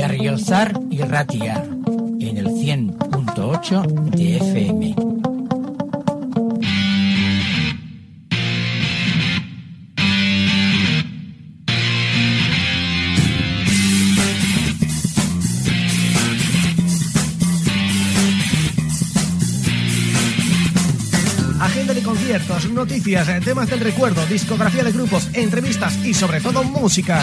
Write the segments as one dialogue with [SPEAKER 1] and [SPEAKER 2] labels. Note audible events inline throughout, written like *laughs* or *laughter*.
[SPEAKER 1] Berriozar y Ratia en el 100.8 de FM.
[SPEAKER 2] Agenda de conciertos, noticias, temas del recuerdo, discografía de grupos, entrevistas y sobre todo música.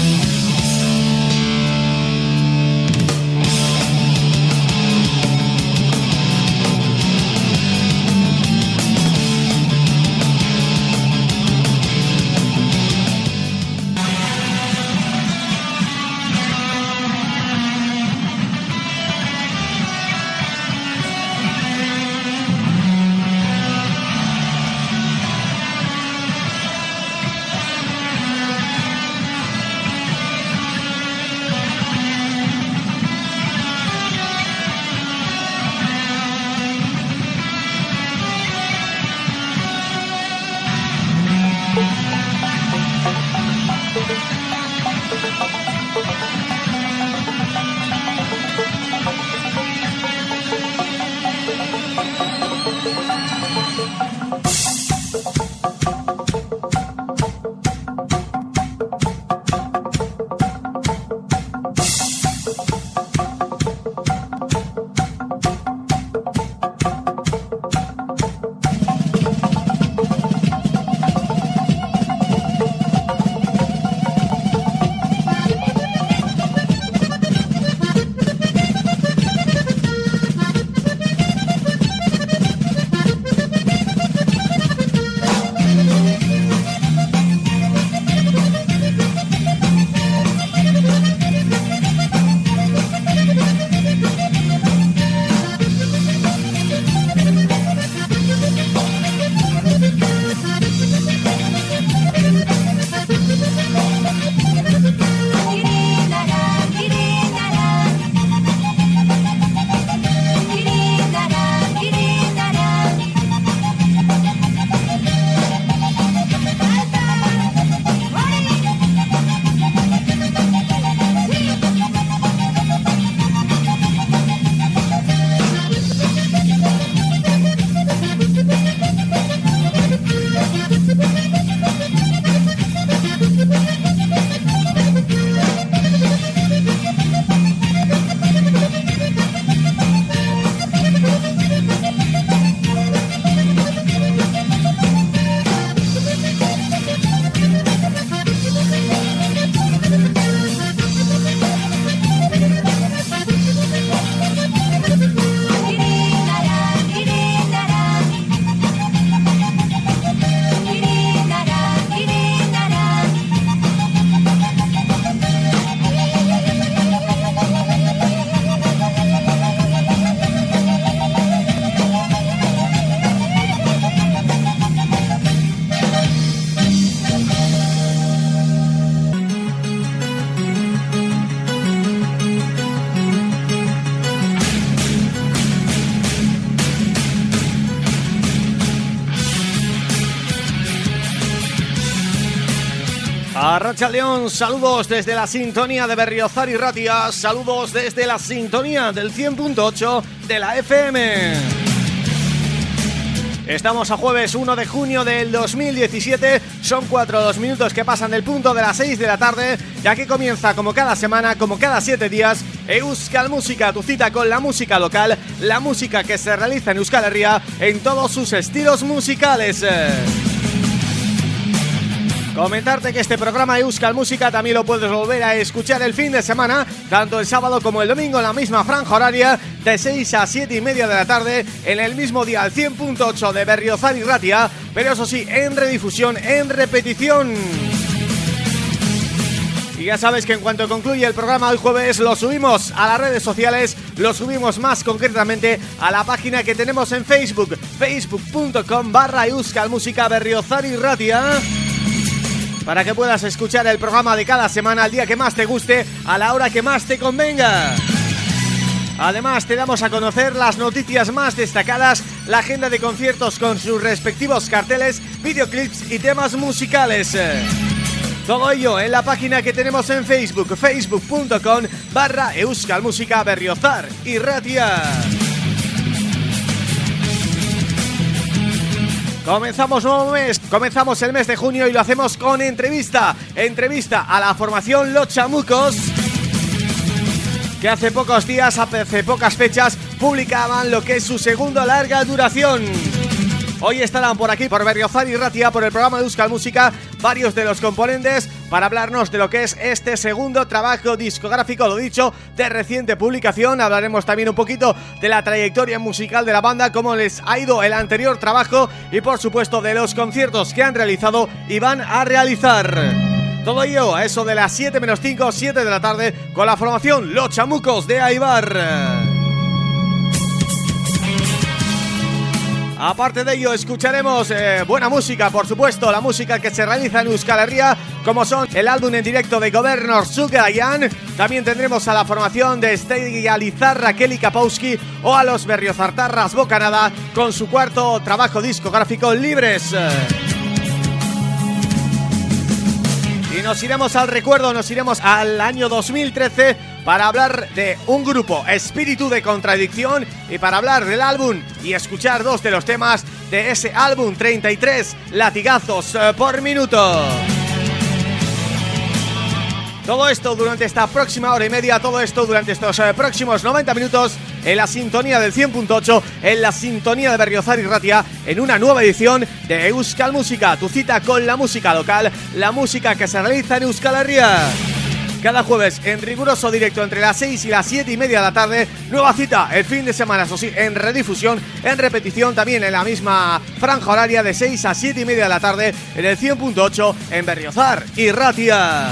[SPEAKER 2] Saludos desde la sintonía de Berriozar y Ratia, saludos desde la sintonía del 100.8 de la FM. Estamos a jueves 1 de junio del 2017, son 4 dos minutos que pasan del punto de las 6 de la tarde y aquí comienza como cada semana, como cada 7 días, Euskal Música, tu cita con la música local, la música que se realiza en Euskal Herria en todos sus estilos musicales. Comentarte que este programa Euskal Música también lo puedes volver a escuchar el fin de semana, tanto el sábado como el domingo en la misma franja horaria, de 6 a 7 y media de la tarde, en el mismo día al 100.8 de Berriozar y Ratia, pero eso sí, en redifusión, en repetición. Y ya sabes que en cuanto concluye el programa del jueves lo subimos a las redes sociales, lo subimos más concretamente a la página que tenemos en Facebook, facebook.com barra Música Berriozar y Ratia para que puedas escuchar el programa de cada semana al día que más te guste, a la hora que más te convenga. Además te damos a conocer las noticias más destacadas, la agenda de conciertos con sus respectivos carteles, videoclips y temas musicales. Todo ello en la página que tenemos en Facebook, facebook.com barra Euskal Berriozar y Ratia. Comenzamos nuevo mes, comenzamos el mes de junio y lo hacemos con entrevista Entrevista a la formación Los Chamucos Que hace pocos días, hace pocas fechas, publicaban lo que es su segundo larga duración. Hoy estarán por aquí, por Berriozar y Ratia, por el programa de Euskal Música, varios de los componentes para hablarnos de lo que es este segundo trabajo discográfico, lo dicho, de reciente publicación. Hablaremos también un poquito de la trayectoria musical de la banda, cómo les ha ido el anterior trabajo y por supuesto de los conciertos que han realizado y van a realizar. Todo ello a eso de las 7 menos 5, 7 de la tarde con la formación Los Chamucos de Aibar. Aparte de ello, escucharemos eh, buena música, por supuesto, la música que se realiza en Euskal Herria, como son el álbum en directo de Governor Sugayan. También tendremos a la formación de Stegi Alizarra, Kelly Kapowski o a los Berriozartarras Bocanada con su cuarto trabajo discográfico Libres. Y nos iremos al recuerdo, nos iremos al año 2013 para hablar de un grupo, Espíritu de Contradicción, y para hablar del álbum y escuchar dos de los temas de ese álbum 33 latigazos eh, por minuto. Todo esto durante esta próxima hora y media, todo esto durante estos eh, próximos 90 minutos en la sintonía del 100.8, en la sintonía de Berriozar y Ratia, en una nueva edición de Euskal Música, tu cita con la música local, la música que se realiza en Euskal Herria. Cada jueves en riguroso directo entre las 6 y las 7 y media de la tarde Nueva cita el fin de semana, eso sí, en redifusión En repetición también en la misma franja horaria de 6 a 7 y media de la tarde En el 100.8 en Berriozar y Ratia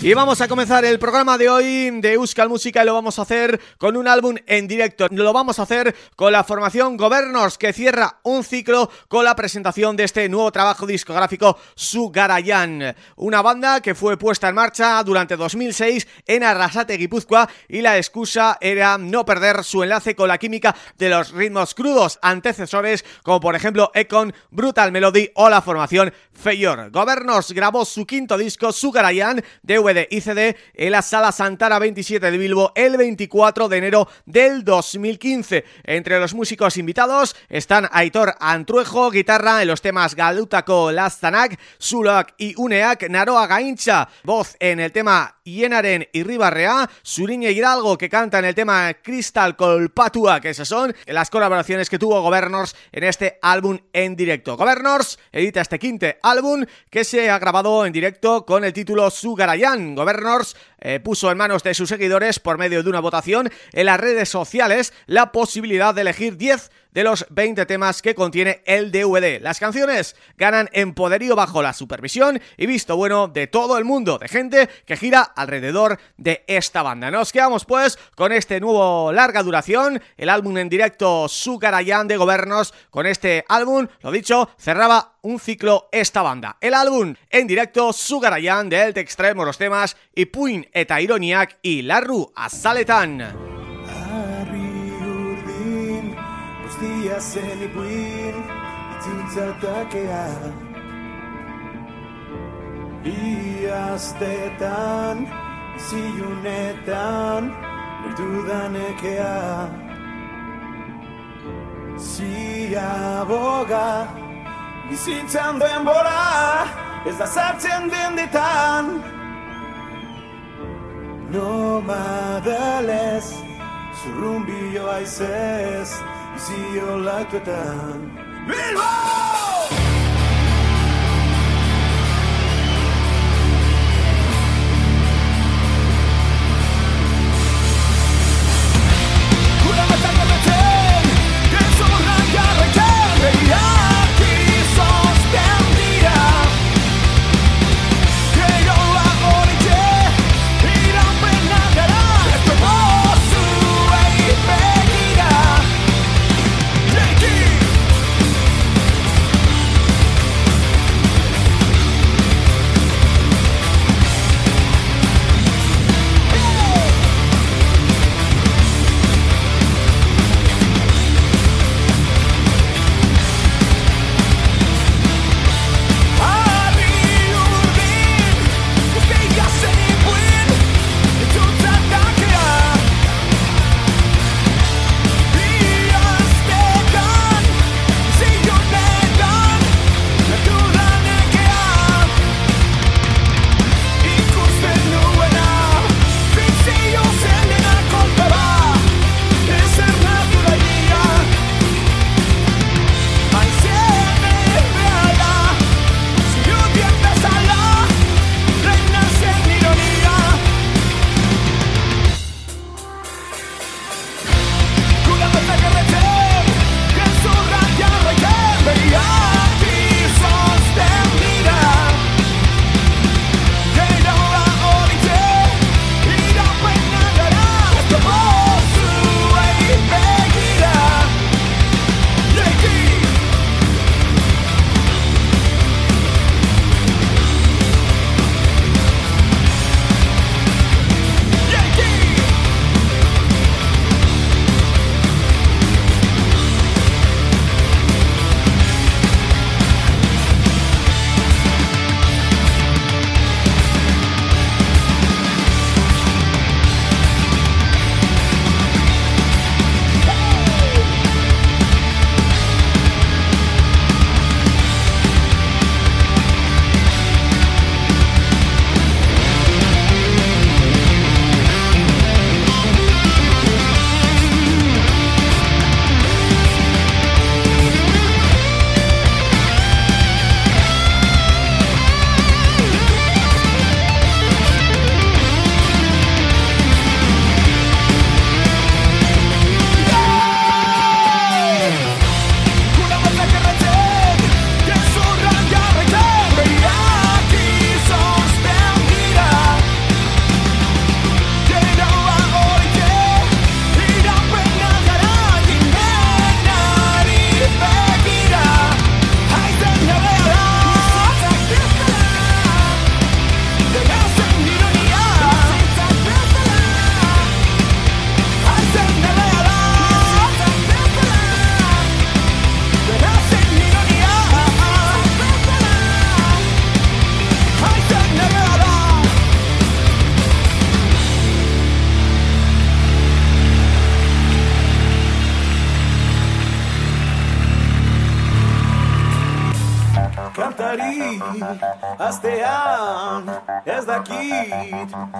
[SPEAKER 2] Y vamos a comenzar el programa de hoy de Euskal Música y lo vamos a hacer con un álbum en directo. Lo vamos a hacer con la formación Governors que cierra un ciclo con la presentación de este nuevo trabajo discográfico Sugarayan. Una banda que fue puesta en marcha durante 2006 en Arrasate, Guipúzcoa y la excusa era no perder su enlace con la química de los ritmos crudos antecesores como por ejemplo Econ, Brutal Melody o la formación Feyor. Governors grabó su quinto disco Sugarayan de de ICD en la Sala Santara 27 de Bilbo el 24 de enero del 2015. Entre los músicos invitados están Aitor Antruejo, guitarra en los temas Galutako Lastanak, Sulak y Uneak, Naroa Gaincha, voz en el tema Ienaren y Ribarrea, Suriña Hidalgo que canta en el tema Crystal Colpatua, que esas son las colaboraciones que tuvo Governors en este álbum en directo. Governors edita este quinto álbum que se ha grabado en directo con el título Sugarayan Governors eh, puso en manos de sus seguidores por medio de una votación en las redes sociales la posibilidad de elegir 10 de los 20 temas que contiene el DVD. Las canciones ganan en poderío bajo la supervisión y visto bueno de todo el mundo, de gente que gira alrededor de esta banda. Nos quedamos pues con este nuevo larga duración, el álbum en directo Sukarayan de Gobernos, con este álbum, lo dicho, cerraba un ciclo esta banda. El álbum en directo Sugarayan de El Extremo los temas y Puin eta Ironiak y Larru Azaletan. se le buin tu ta ta kea hias te tan si unetaun le da sartzen dendetan Nomadelez, madales zrumbio i
[SPEAKER 3] See you later, with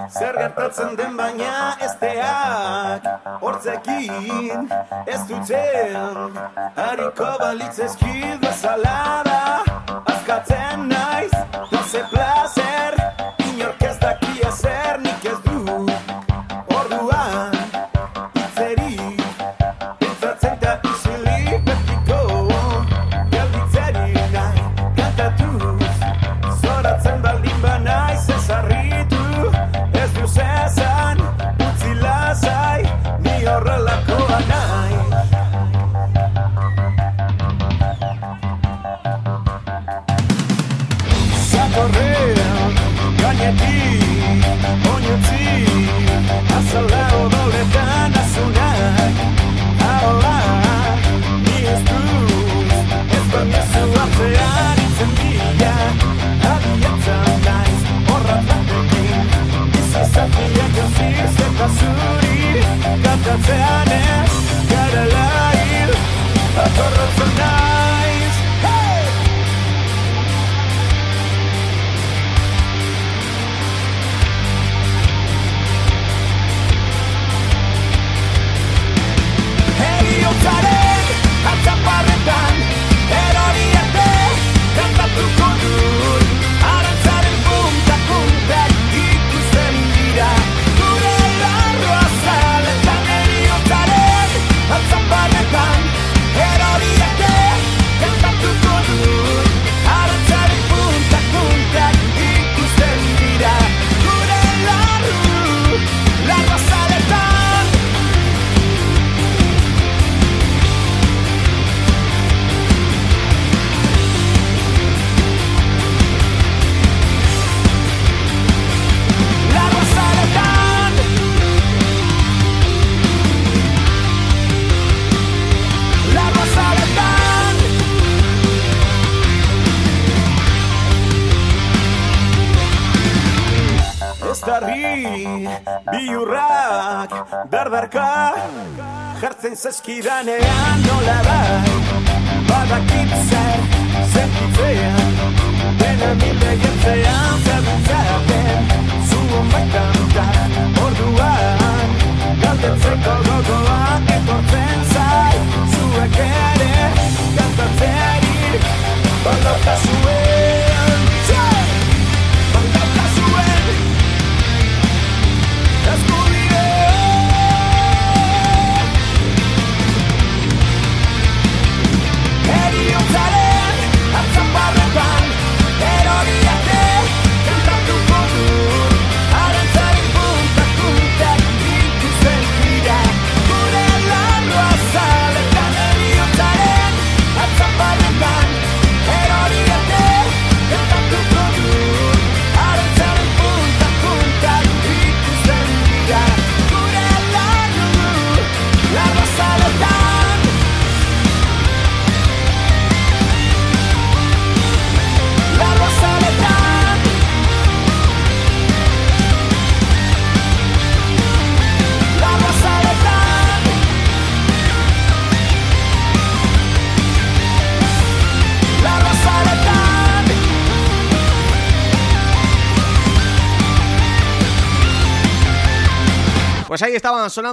[SPEAKER 3] Zer gertatzen den baina esteak Hortzekin, ez dutzen Hariko balitzezkid zuri Kantatzean ez, gara lail Atorratzen naiz,
[SPEAKER 2] 諦め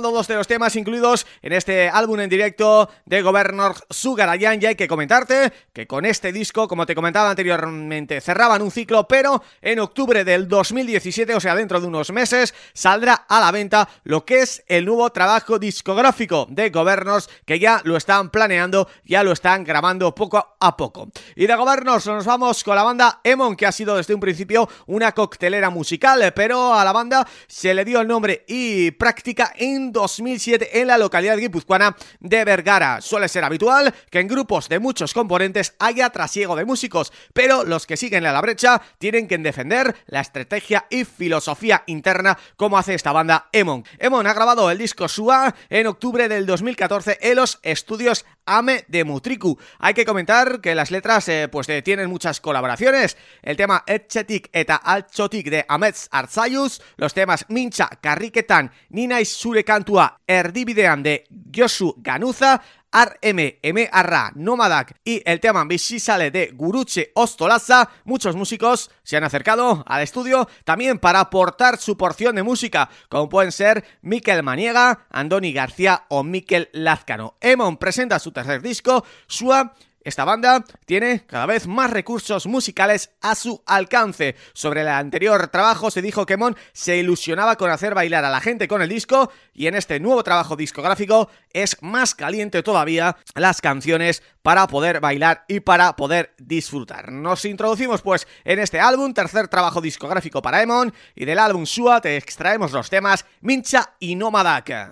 [SPEAKER 2] dos de los temas incluidos en este álbum en directo de Governor Sugarayan y hay que comentarte que con este disco, como te comentaba anteriormente, cerraban un ciclo, pero en octubre del 2017, o sea, dentro de unos meses, saldrá a la venta lo que es el nuevo trabajo discográfico de Governors, que ya lo están planeando, ya lo están grabando poco a poco. Y de Governors nos vamos con la banda Emon, que ha sido desde un principio una coctelera musical, pero a la banda se le dio el nombre y práctica en 2007 en la localidad guipuzcoana de Vergara. Suele ser habitual que en grupos de muchos componentes haya trasiego de músicos, pero los que siguen a la brecha tienen que defender la estrategia y filosofía interna como hace esta banda Emon. Emon ha grabado el disco Sua en octubre del 2014 en los estudios Ame de Mutriku. Hay que comentar que las letras eh, pues eh, tienen muchas colaboraciones. El tema Etchetik eta Altxotik de Amets Arzaius, los temas Mincha, Karriketan, Ninaiz zure kantua erdibidean de Josu Ganuza,
[SPEAKER 4] Ar-M, M, Arra, Nomadak y el tema sale de Guruche Ostolaza, muchos músicos se han acercado al estudio también para aportar su porción de música, como pueden ser Miquel Maniega, Andoni García o Miquel Lázcano. Emon presenta su tercer disco, Sua, esta banda tiene cada vez más recursos musicales a su alcance. Sobre el anterior trabajo se dijo que Mon se ilusionaba con hacer bailar a la gente con el disco y en este nuevo trabajo discográfico es más caliente todavía las canciones para poder bailar y para poder disfrutar. Nos introducimos pues en este álbum, tercer trabajo discográfico para Emon y del álbum Sua te extraemos los temas Mincha y Nomadaka.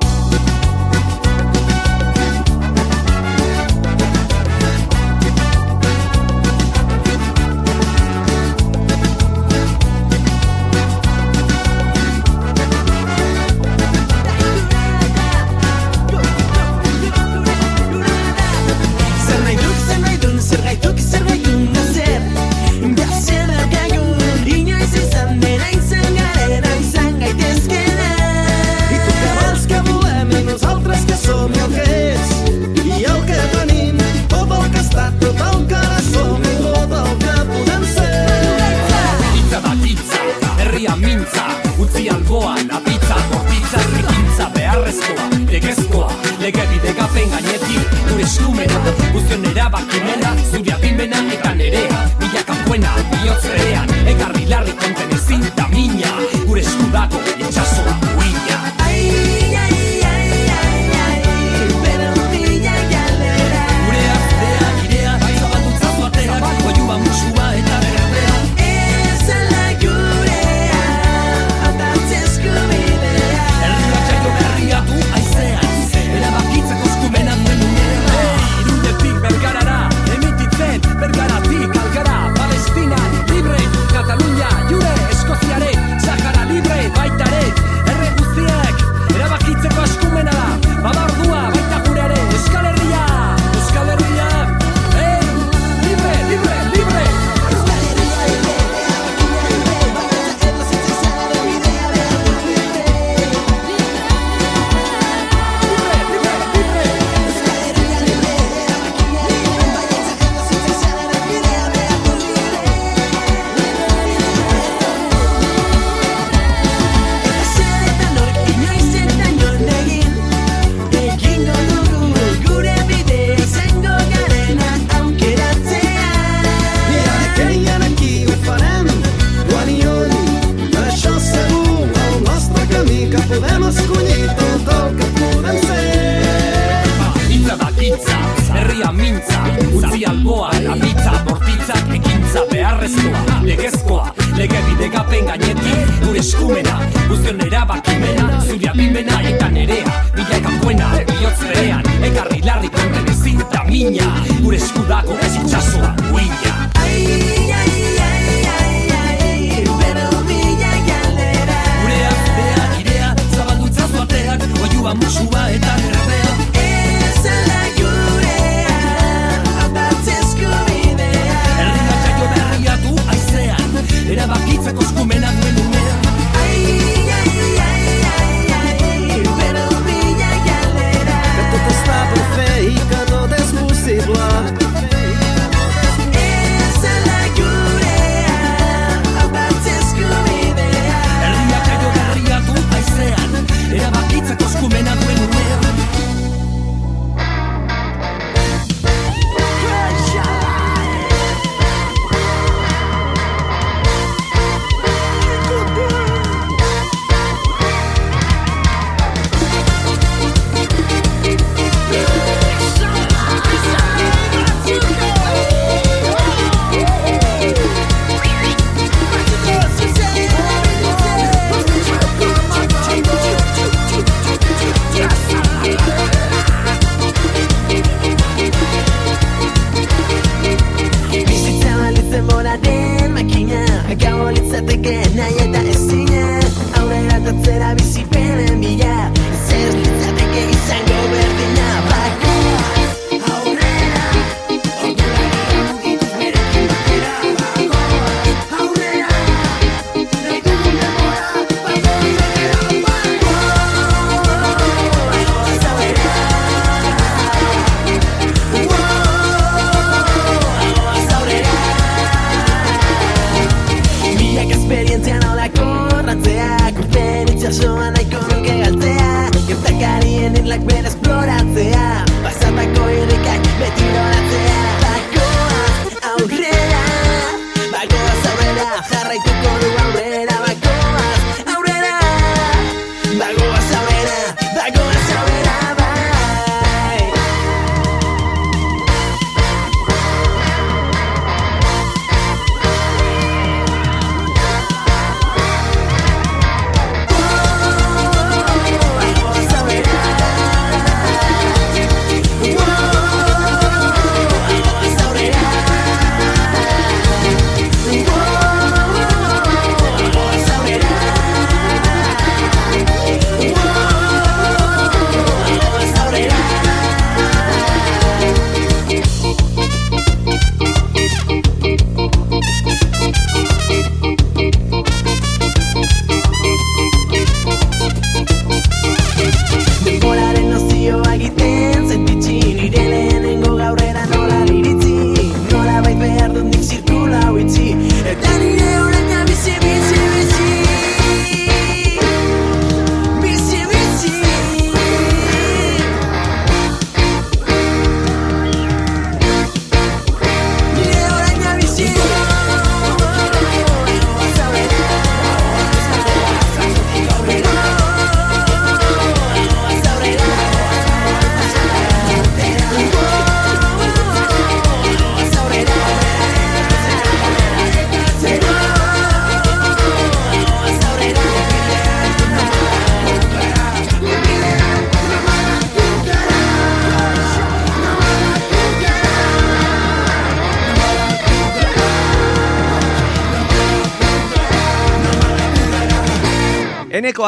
[SPEAKER 5] eskumena Guzion
[SPEAKER 4] erabakimena, zure abimena eta nerea Mila kanpoena, bihotz berean, ekarri larri konten ezin da mina Gure eskudako, etxas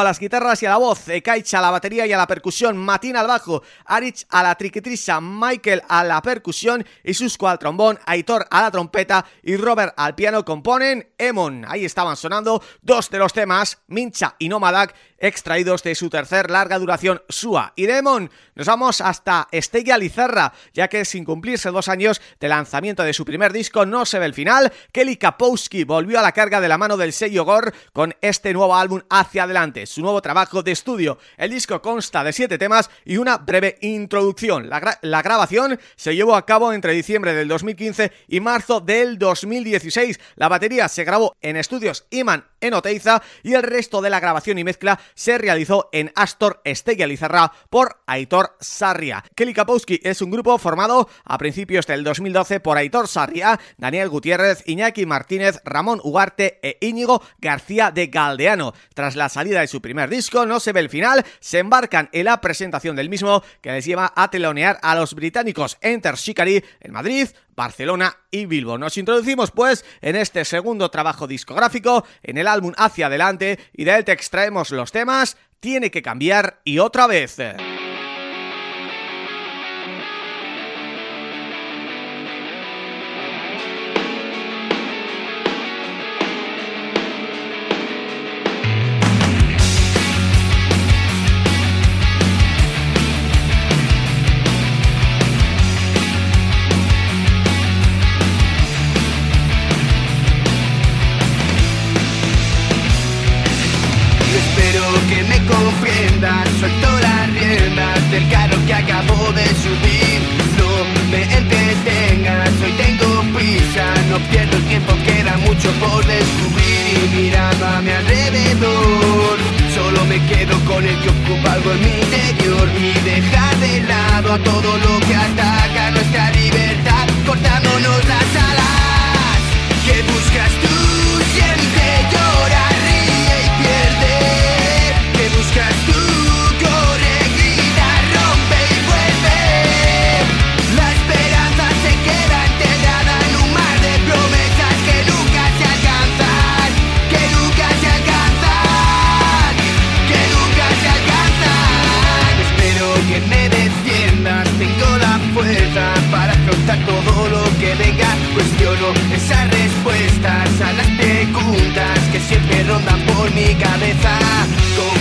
[SPEAKER 5] las guitarras y a la voz, Ekaicha a la batería y a la percusión, Matín al bajo, Arich a la triquitrisa, Michael a la percusión y Susco al trombón, Aitor a la trompeta y Robert al piano componen Emon. Ahí estaban sonando dos de los temas, Mincha y Nomadak, extraídos de su tercer larga duración Sua. Y Demon, nos vamos hasta Estella Lizarra, ya que sin cumplirse dos años de lanzamiento de su primer disco no se ve el final, Kelly Kapowski volvió a la carga de la mano del sello Gore con este nuevo álbum Hacia Adelante, su nuevo trabajo de estudio. El disco consta de siete temas y una breve introducción. La, la grabación se llevó a cabo entre diciembre del 2015 y marzo del 2016. La batería se grabó en estudios Iman en Oteiza y el resto de la grabación y mezcla se realizó en Astor Estella Lizarra por Aitor Sarria. Kelly Kapowski es un grupo formado a principios del 2012 por Aitor Sarria, Daniel Gutiérrez, Iñaki Martínez, Ramón Ugarte e Íñigo García de Galdeano. Tras la salida de su primer disco, no se ve el final, se embarcan en la presentación del mismo que les lleva a telonear a los británicos Enter Shikari en Madrid, Barcelona y Bilbo. Nos introducimos pues en este segundo trabajo discográfico, en el álbum Hacia Adelante y de él te extraemos los temas Tiene que cambiar y otra vez.
[SPEAKER 2] algo en
[SPEAKER 5] mi interior y dejar de lado a todo lo que ataca nuestra libertad, cortándonos las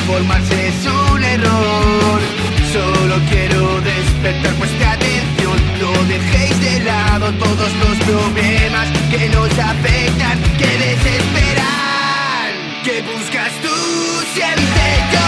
[SPEAKER 5] conformarse es un error. Solo quiero despertar vuestra atención. No dejéis de lado todos los problemas que nos afectan, que desesperan. ¿Qué buscas tú siempre yo?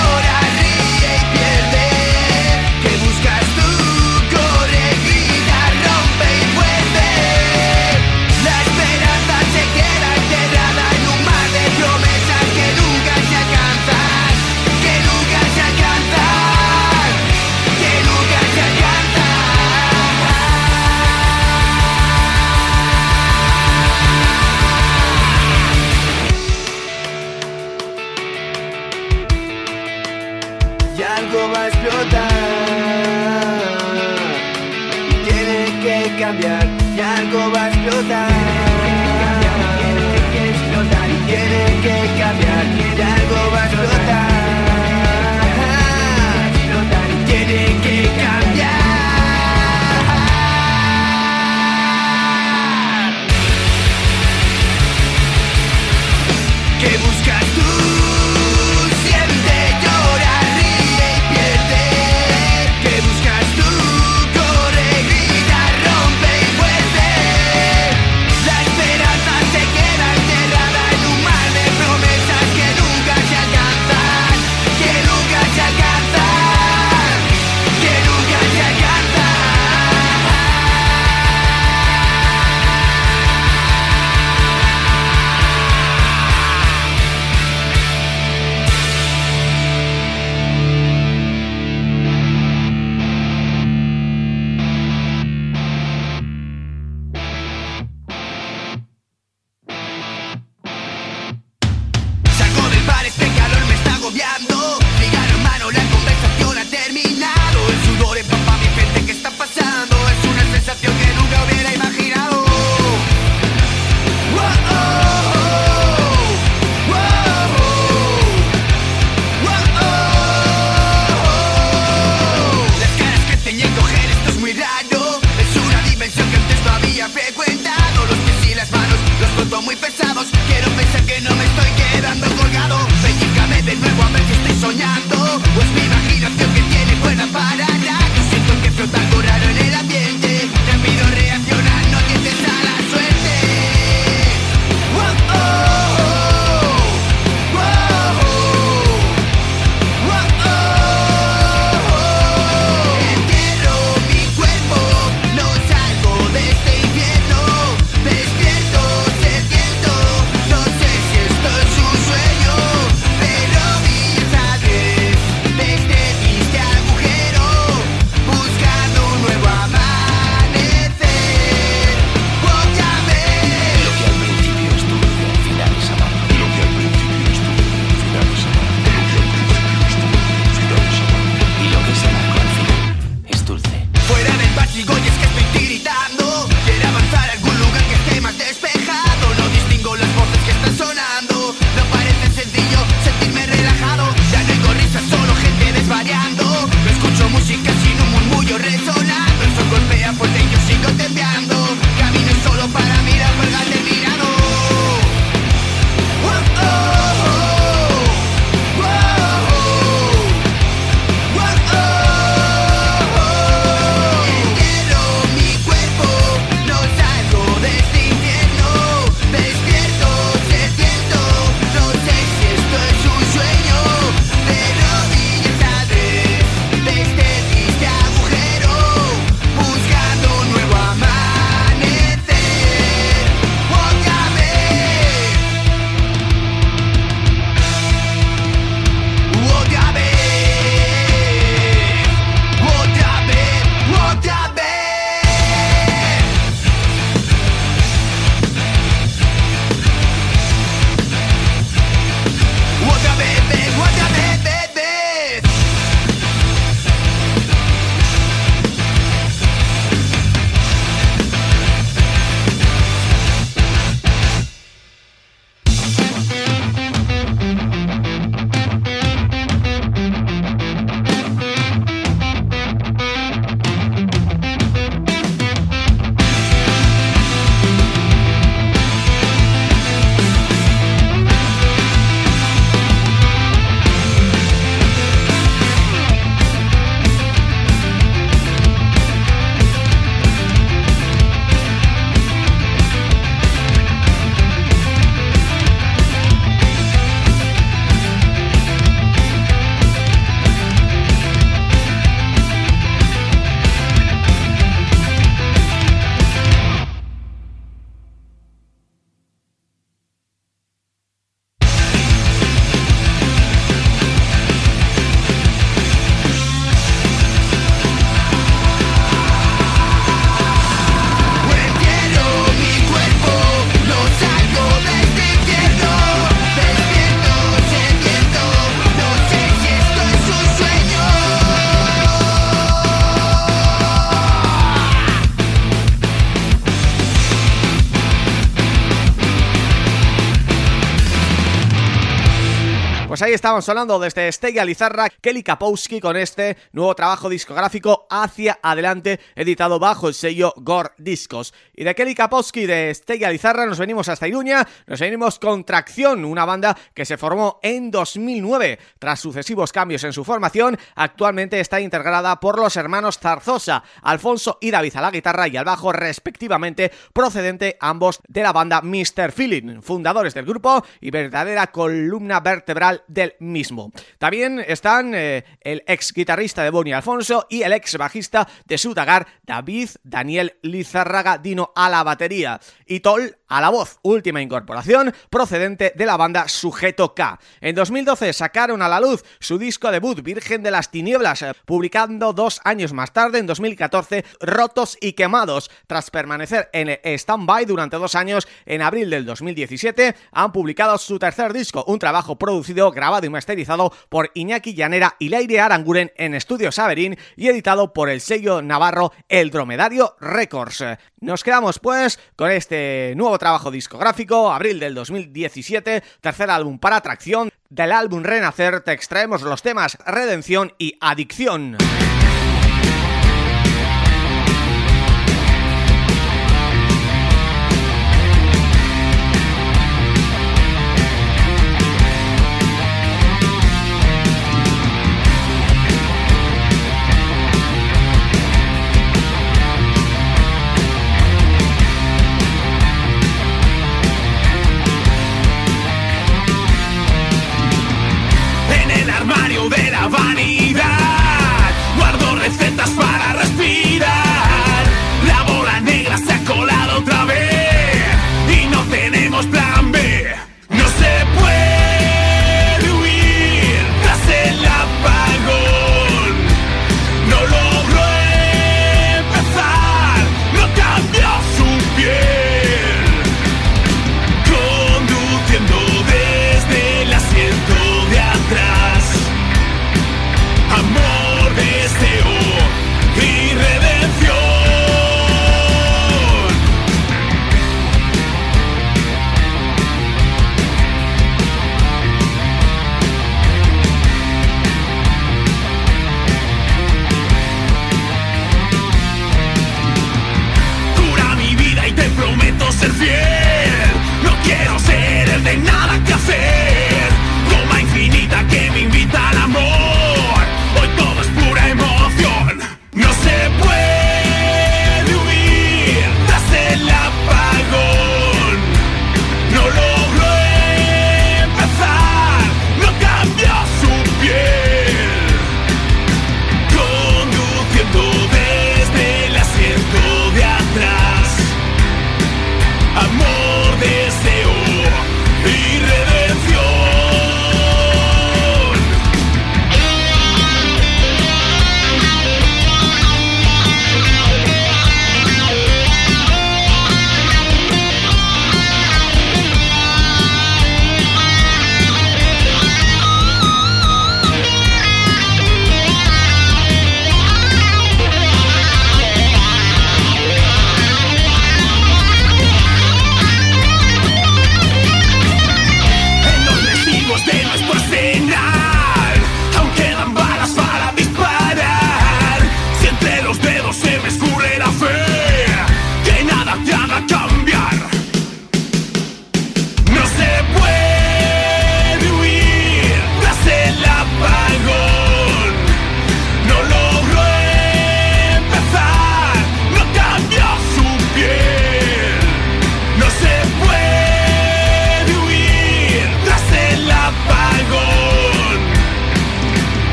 [SPEAKER 2] Estábamos hablando desde Stega Lizarra, Kelly Kapowski con este nuevo trabajo discográfico Hacia Adelante, editado bajo el sello Gore Discos. Y de Kelly Kapowski de Stega Lizarra nos venimos hasta Iruña, nos venimos con Tracción, una banda que se formó en 2009. Tras sucesivos cambios en su formación, actualmente está integrada por los hermanos Zarzosa, Alfonso y David a la guitarra y al bajo respectivamente, procedente ambos de la banda Mr. Feeling, fundadores del grupo y verdadera columna vertebral del mismo. También están eh, el ex guitarrista de Bonnie Alfonso y el ex bajista de Sudagar, David Daniel Lizarraga Dino a la batería y Tol a la voz, última incorporación procedente de la banda Sujeto K. En 2012 sacaron a la luz su disco debut Virgen de las Tinieblas, eh, publicando dos años más tarde, en 2014, Rotos y Quemados. Tras permanecer en stand-by durante dos años, en abril del 2017 han publicado su tercer disco, un trabajo producido, grabado y masterizado por Iñaki Llanera y Leire Aranguren en Estudio Saberín y editado por el sello navarro El Dromedario Records. Nos quedamos pues con este nuevo trabajo discográfico, abril del 2017, tercer álbum para atracción. Del álbum Renacer te extraemos los temas Redención y Adicción.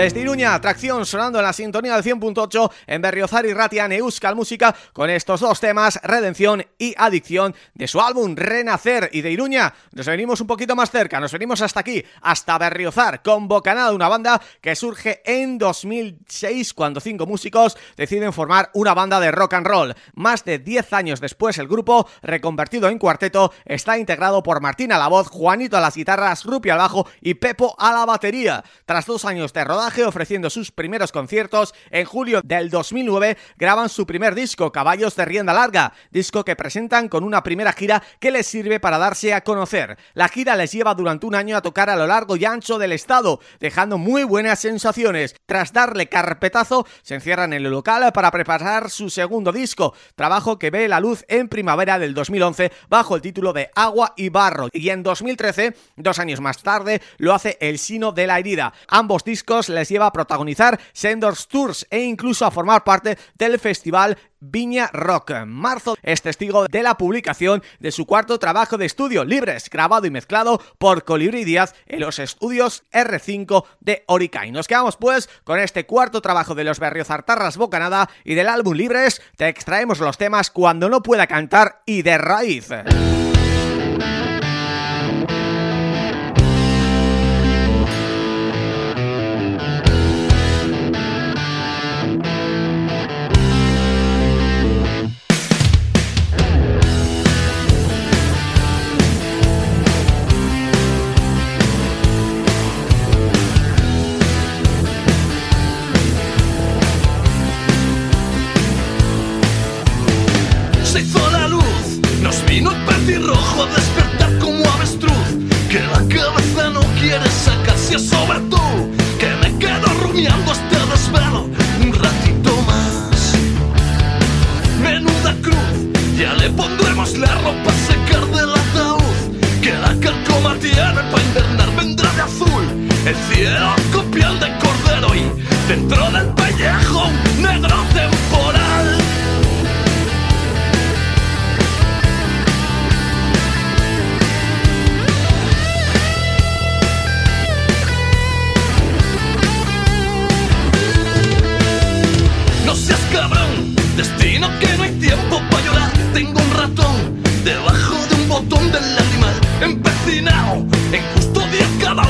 [SPEAKER 2] Desde Iruña, atracción sonando en la sintonía del 100.8 en Berriozar y Ratia Euskal Música con estos dos temas, Redención y Adicción, de su álbum Renacer. Y de Iruña nos venimos un poquito más cerca, nos venimos hasta aquí, hasta Berriozar, con Bocanada, una banda que surge en 2006 cuando cinco músicos deciden formar una banda de rock and roll. Más de 10 años después el grupo, reconvertido en cuarteto, está integrado por Martín a la voz, Juanito a las guitarras, Rupi al bajo y Pepo a la batería. Tras dos años de rodaje ofreciendo sus primeros conciertos, en julio del 2009 graban su primer disco, Caballos de Rienda Larga, disco que presentan con una primera gira que les sirve para darse a conocer. La gira les lleva durante un año a tocar a lo largo y ancho del estado, dejando muy buenas sensaciones. Tras darle carpetazo, se encierran en el local para preparar su segundo disco, trabajo que ve la luz en primavera del 2011 bajo el título de Agua y Barro, y en 2013, dos años más tarde, lo hace El Sino de la Herida. Ambos discos les lleva a protagonizar Sendors Tours e incluso a formar parte del festival Viña Rock. Marzo es testigo de la publicación de su cuarto trabajo de estudio, Libres, grabado y mezclado por Colibri Díaz en los estudios R5 de Oricay. Nos quedamos pues con este cuarto trabajo de los Berriozartarras Bocanada y del álbum Libres te extraemos los temas Cuando no pueda cantar y de raíz.
[SPEAKER 6] el cielo con piel de cordero y dentro del pellejo negro temporal. No seas cabrón, destino que no hay tiempo para llorar. Tengo un ratón debajo de un botón del lágrimas, empecinado en justo 10 cada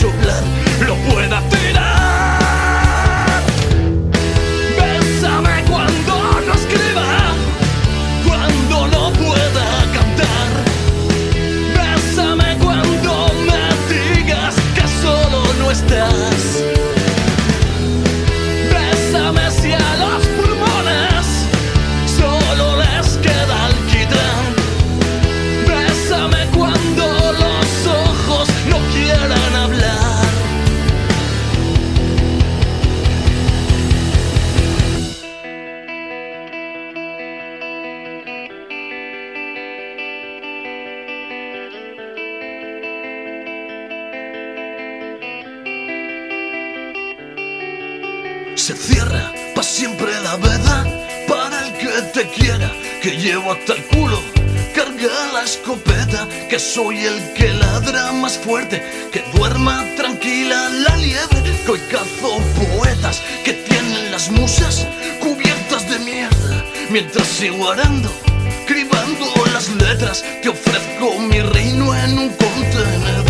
[SPEAKER 6] que duerma tranquila la liebre, que hoy cazo poetas que tienen las musas cubiertas de mierda. Mientras sigo arando, cribando las letras, te ofrezco mi reino en un contenedor.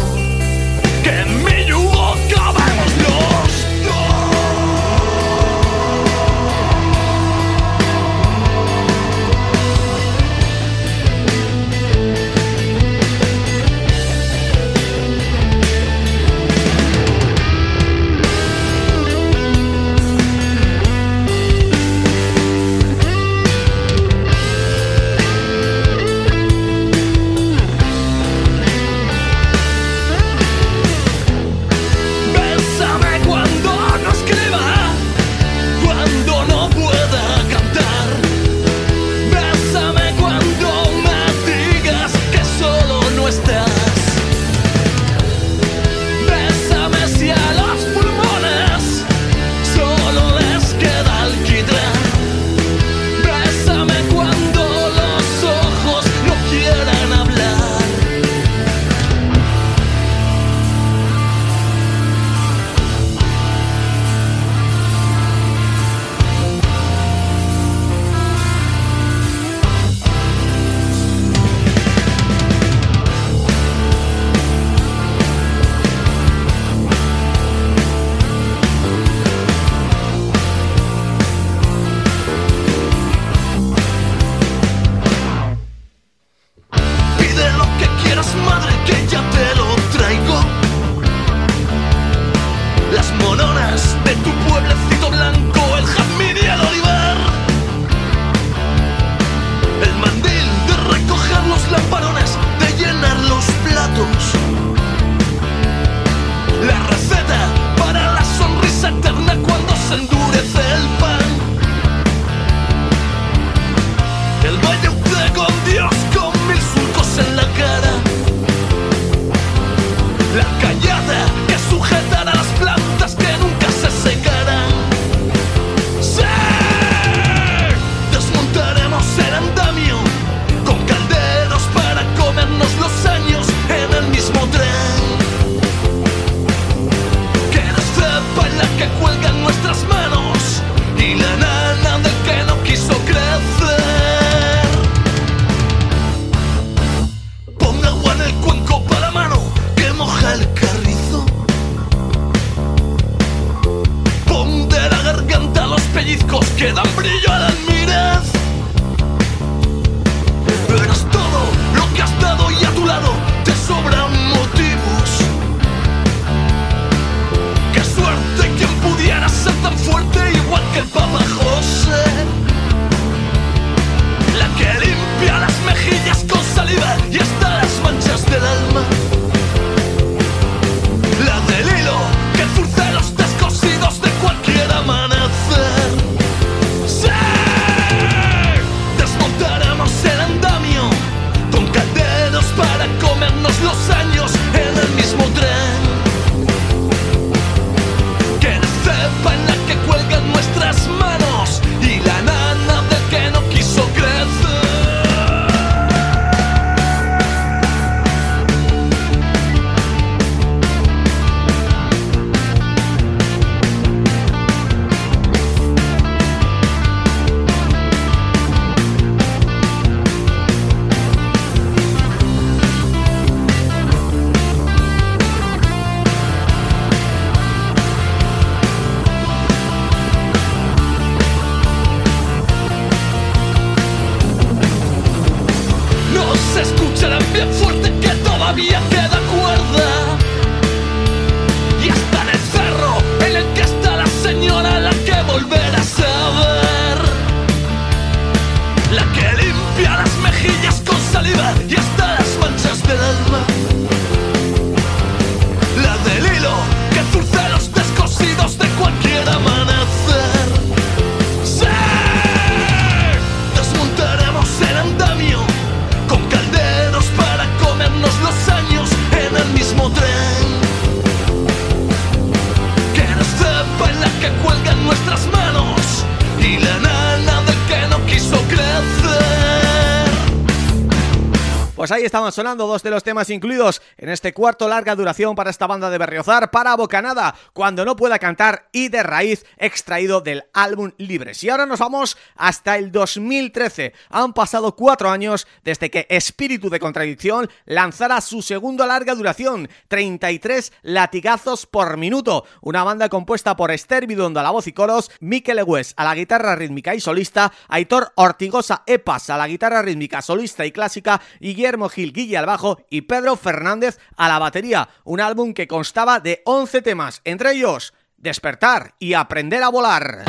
[SPEAKER 2] Ahí estaban sonando dos de los temas incluidos en este cuarto larga duración para esta banda de Berriozar para Bocanada, cuando no pueda cantar y de raíz extraído del álbum Libres. Y ahora nos vamos hasta el 2013. Han pasado cuatro años desde que Espíritu de Contradicción lanzara su segundo larga duración, 33 latigazos por minuto. Una banda compuesta por Esther Bidondo a la voz y coros, Mikel Egues a la guitarra rítmica y solista, Aitor Ortigosa Epas a la guitarra rítmica, solista y clásica y Guillermo Gil Guille al bajo y Pedro Fernández a la batería. Un álbum que constaba de 11 temas, entre ellos Despertar y Aprender a volar.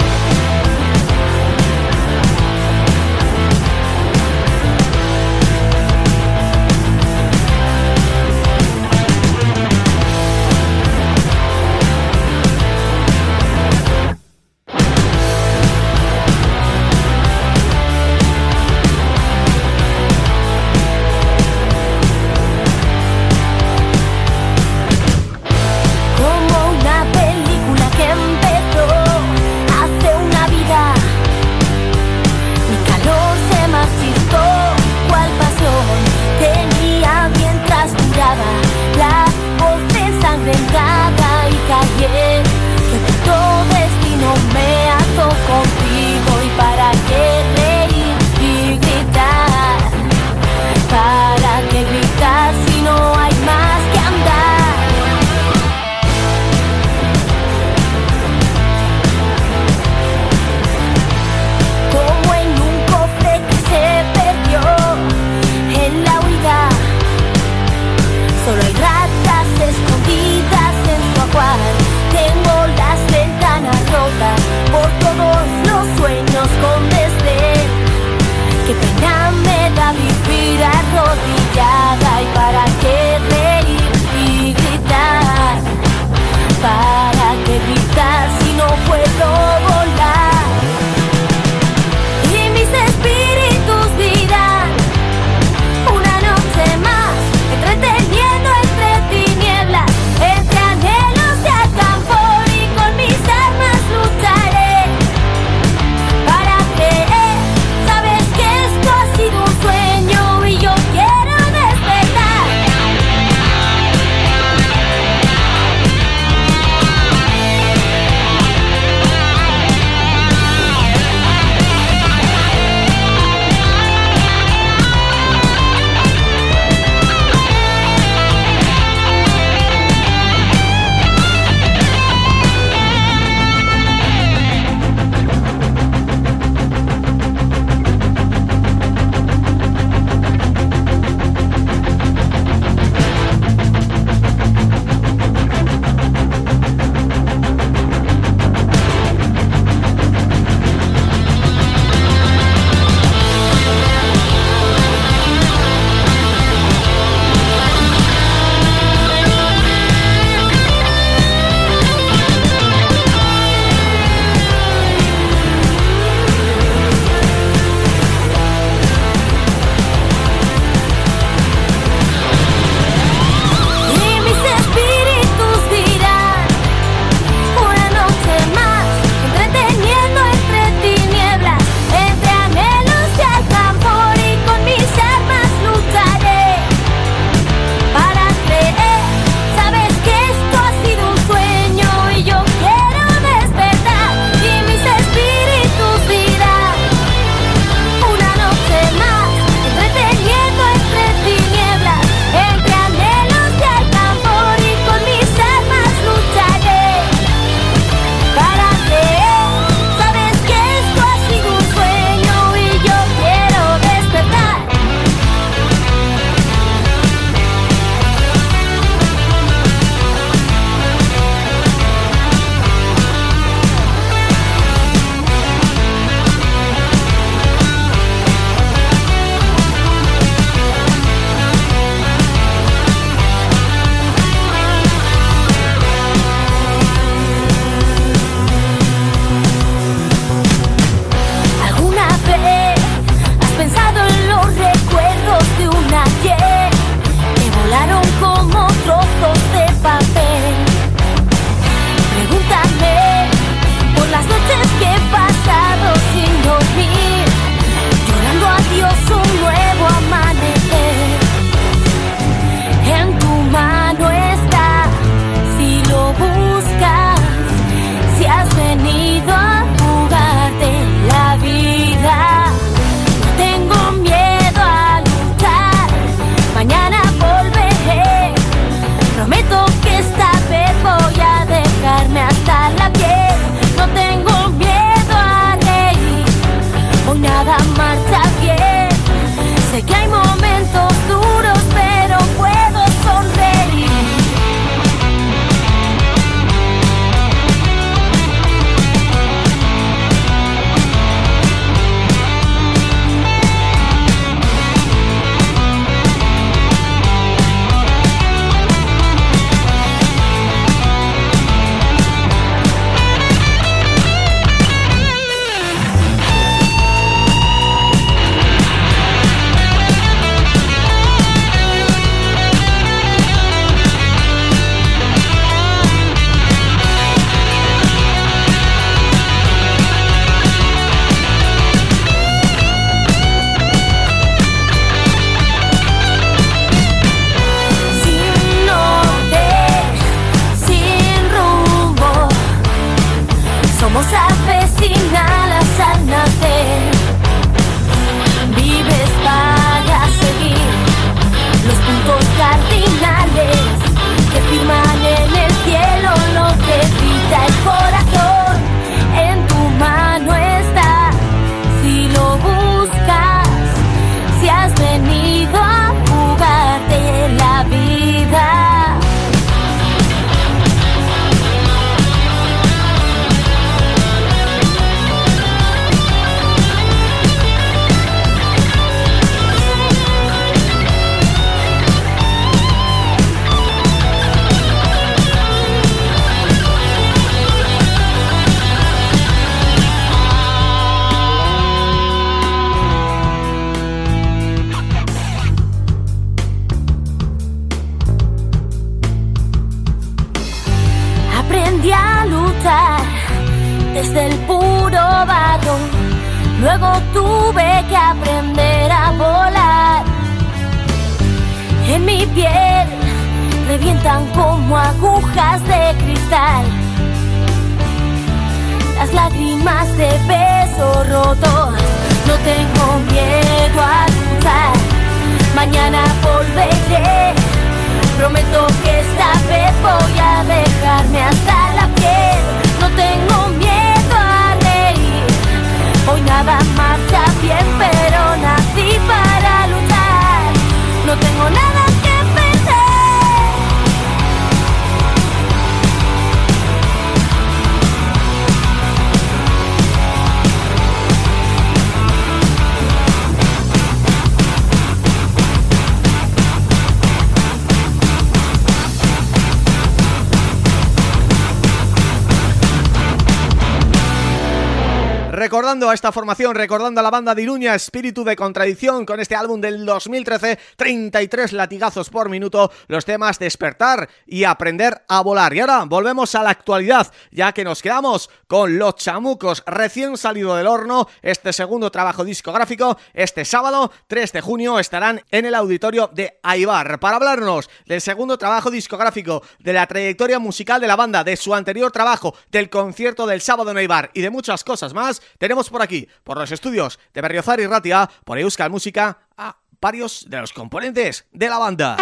[SPEAKER 2] Recordando a esta formación, recordando a la banda de Iruña, Espíritu de Contradicción, con este álbum del 2013, 33 latigazos por minuto, los temas Despertar y Aprender a Volar. Y ahora volvemos a la actualidad, ya que nos quedamos con Los Chamucos, recién salido del horno, este segundo trabajo discográfico, este sábado, 3 de junio, estarán en el auditorio de Aibar, para hablarnos del segundo trabajo discográfico, de la trayectoria musical de la banda, de su anterior trabajo, del concierto del sábado en Aibar y de muchas cosas más, tenemos por aquí, por los estudios de Berriozar y Ratia, por Euskal Música, a varios de los componentes de la banda.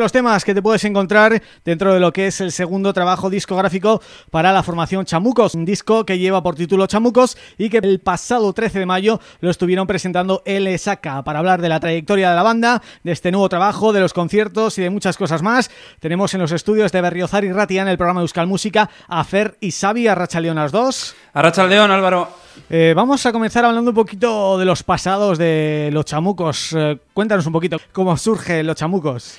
[SPEAKER 2] De los temas que te puedes encontrar dentro de lo que es el segundo trabajo discográfico para la formación Chamucos, un disco que lleva por título Chamucos y que el pasado 13 de mayo lo estuvieron presentando el Saca para hablar de la trayectoria de la banda, de este nuevo trabajo, de los conciertos y de muchas cosas más. Tenemos en los estudios de Berriozar y Ratia en el programa Euskal Música a Fer y Xavi, a Racha Leonas 2.
[SPEAKER 7] Arrachaldeón, Álvaro.
[SPEAKER 2] Eh, vamos a comenzar hablando un poquito de los pasados de los chamucos. Eh, cuéntanos un poquito cómo surge los chamucos.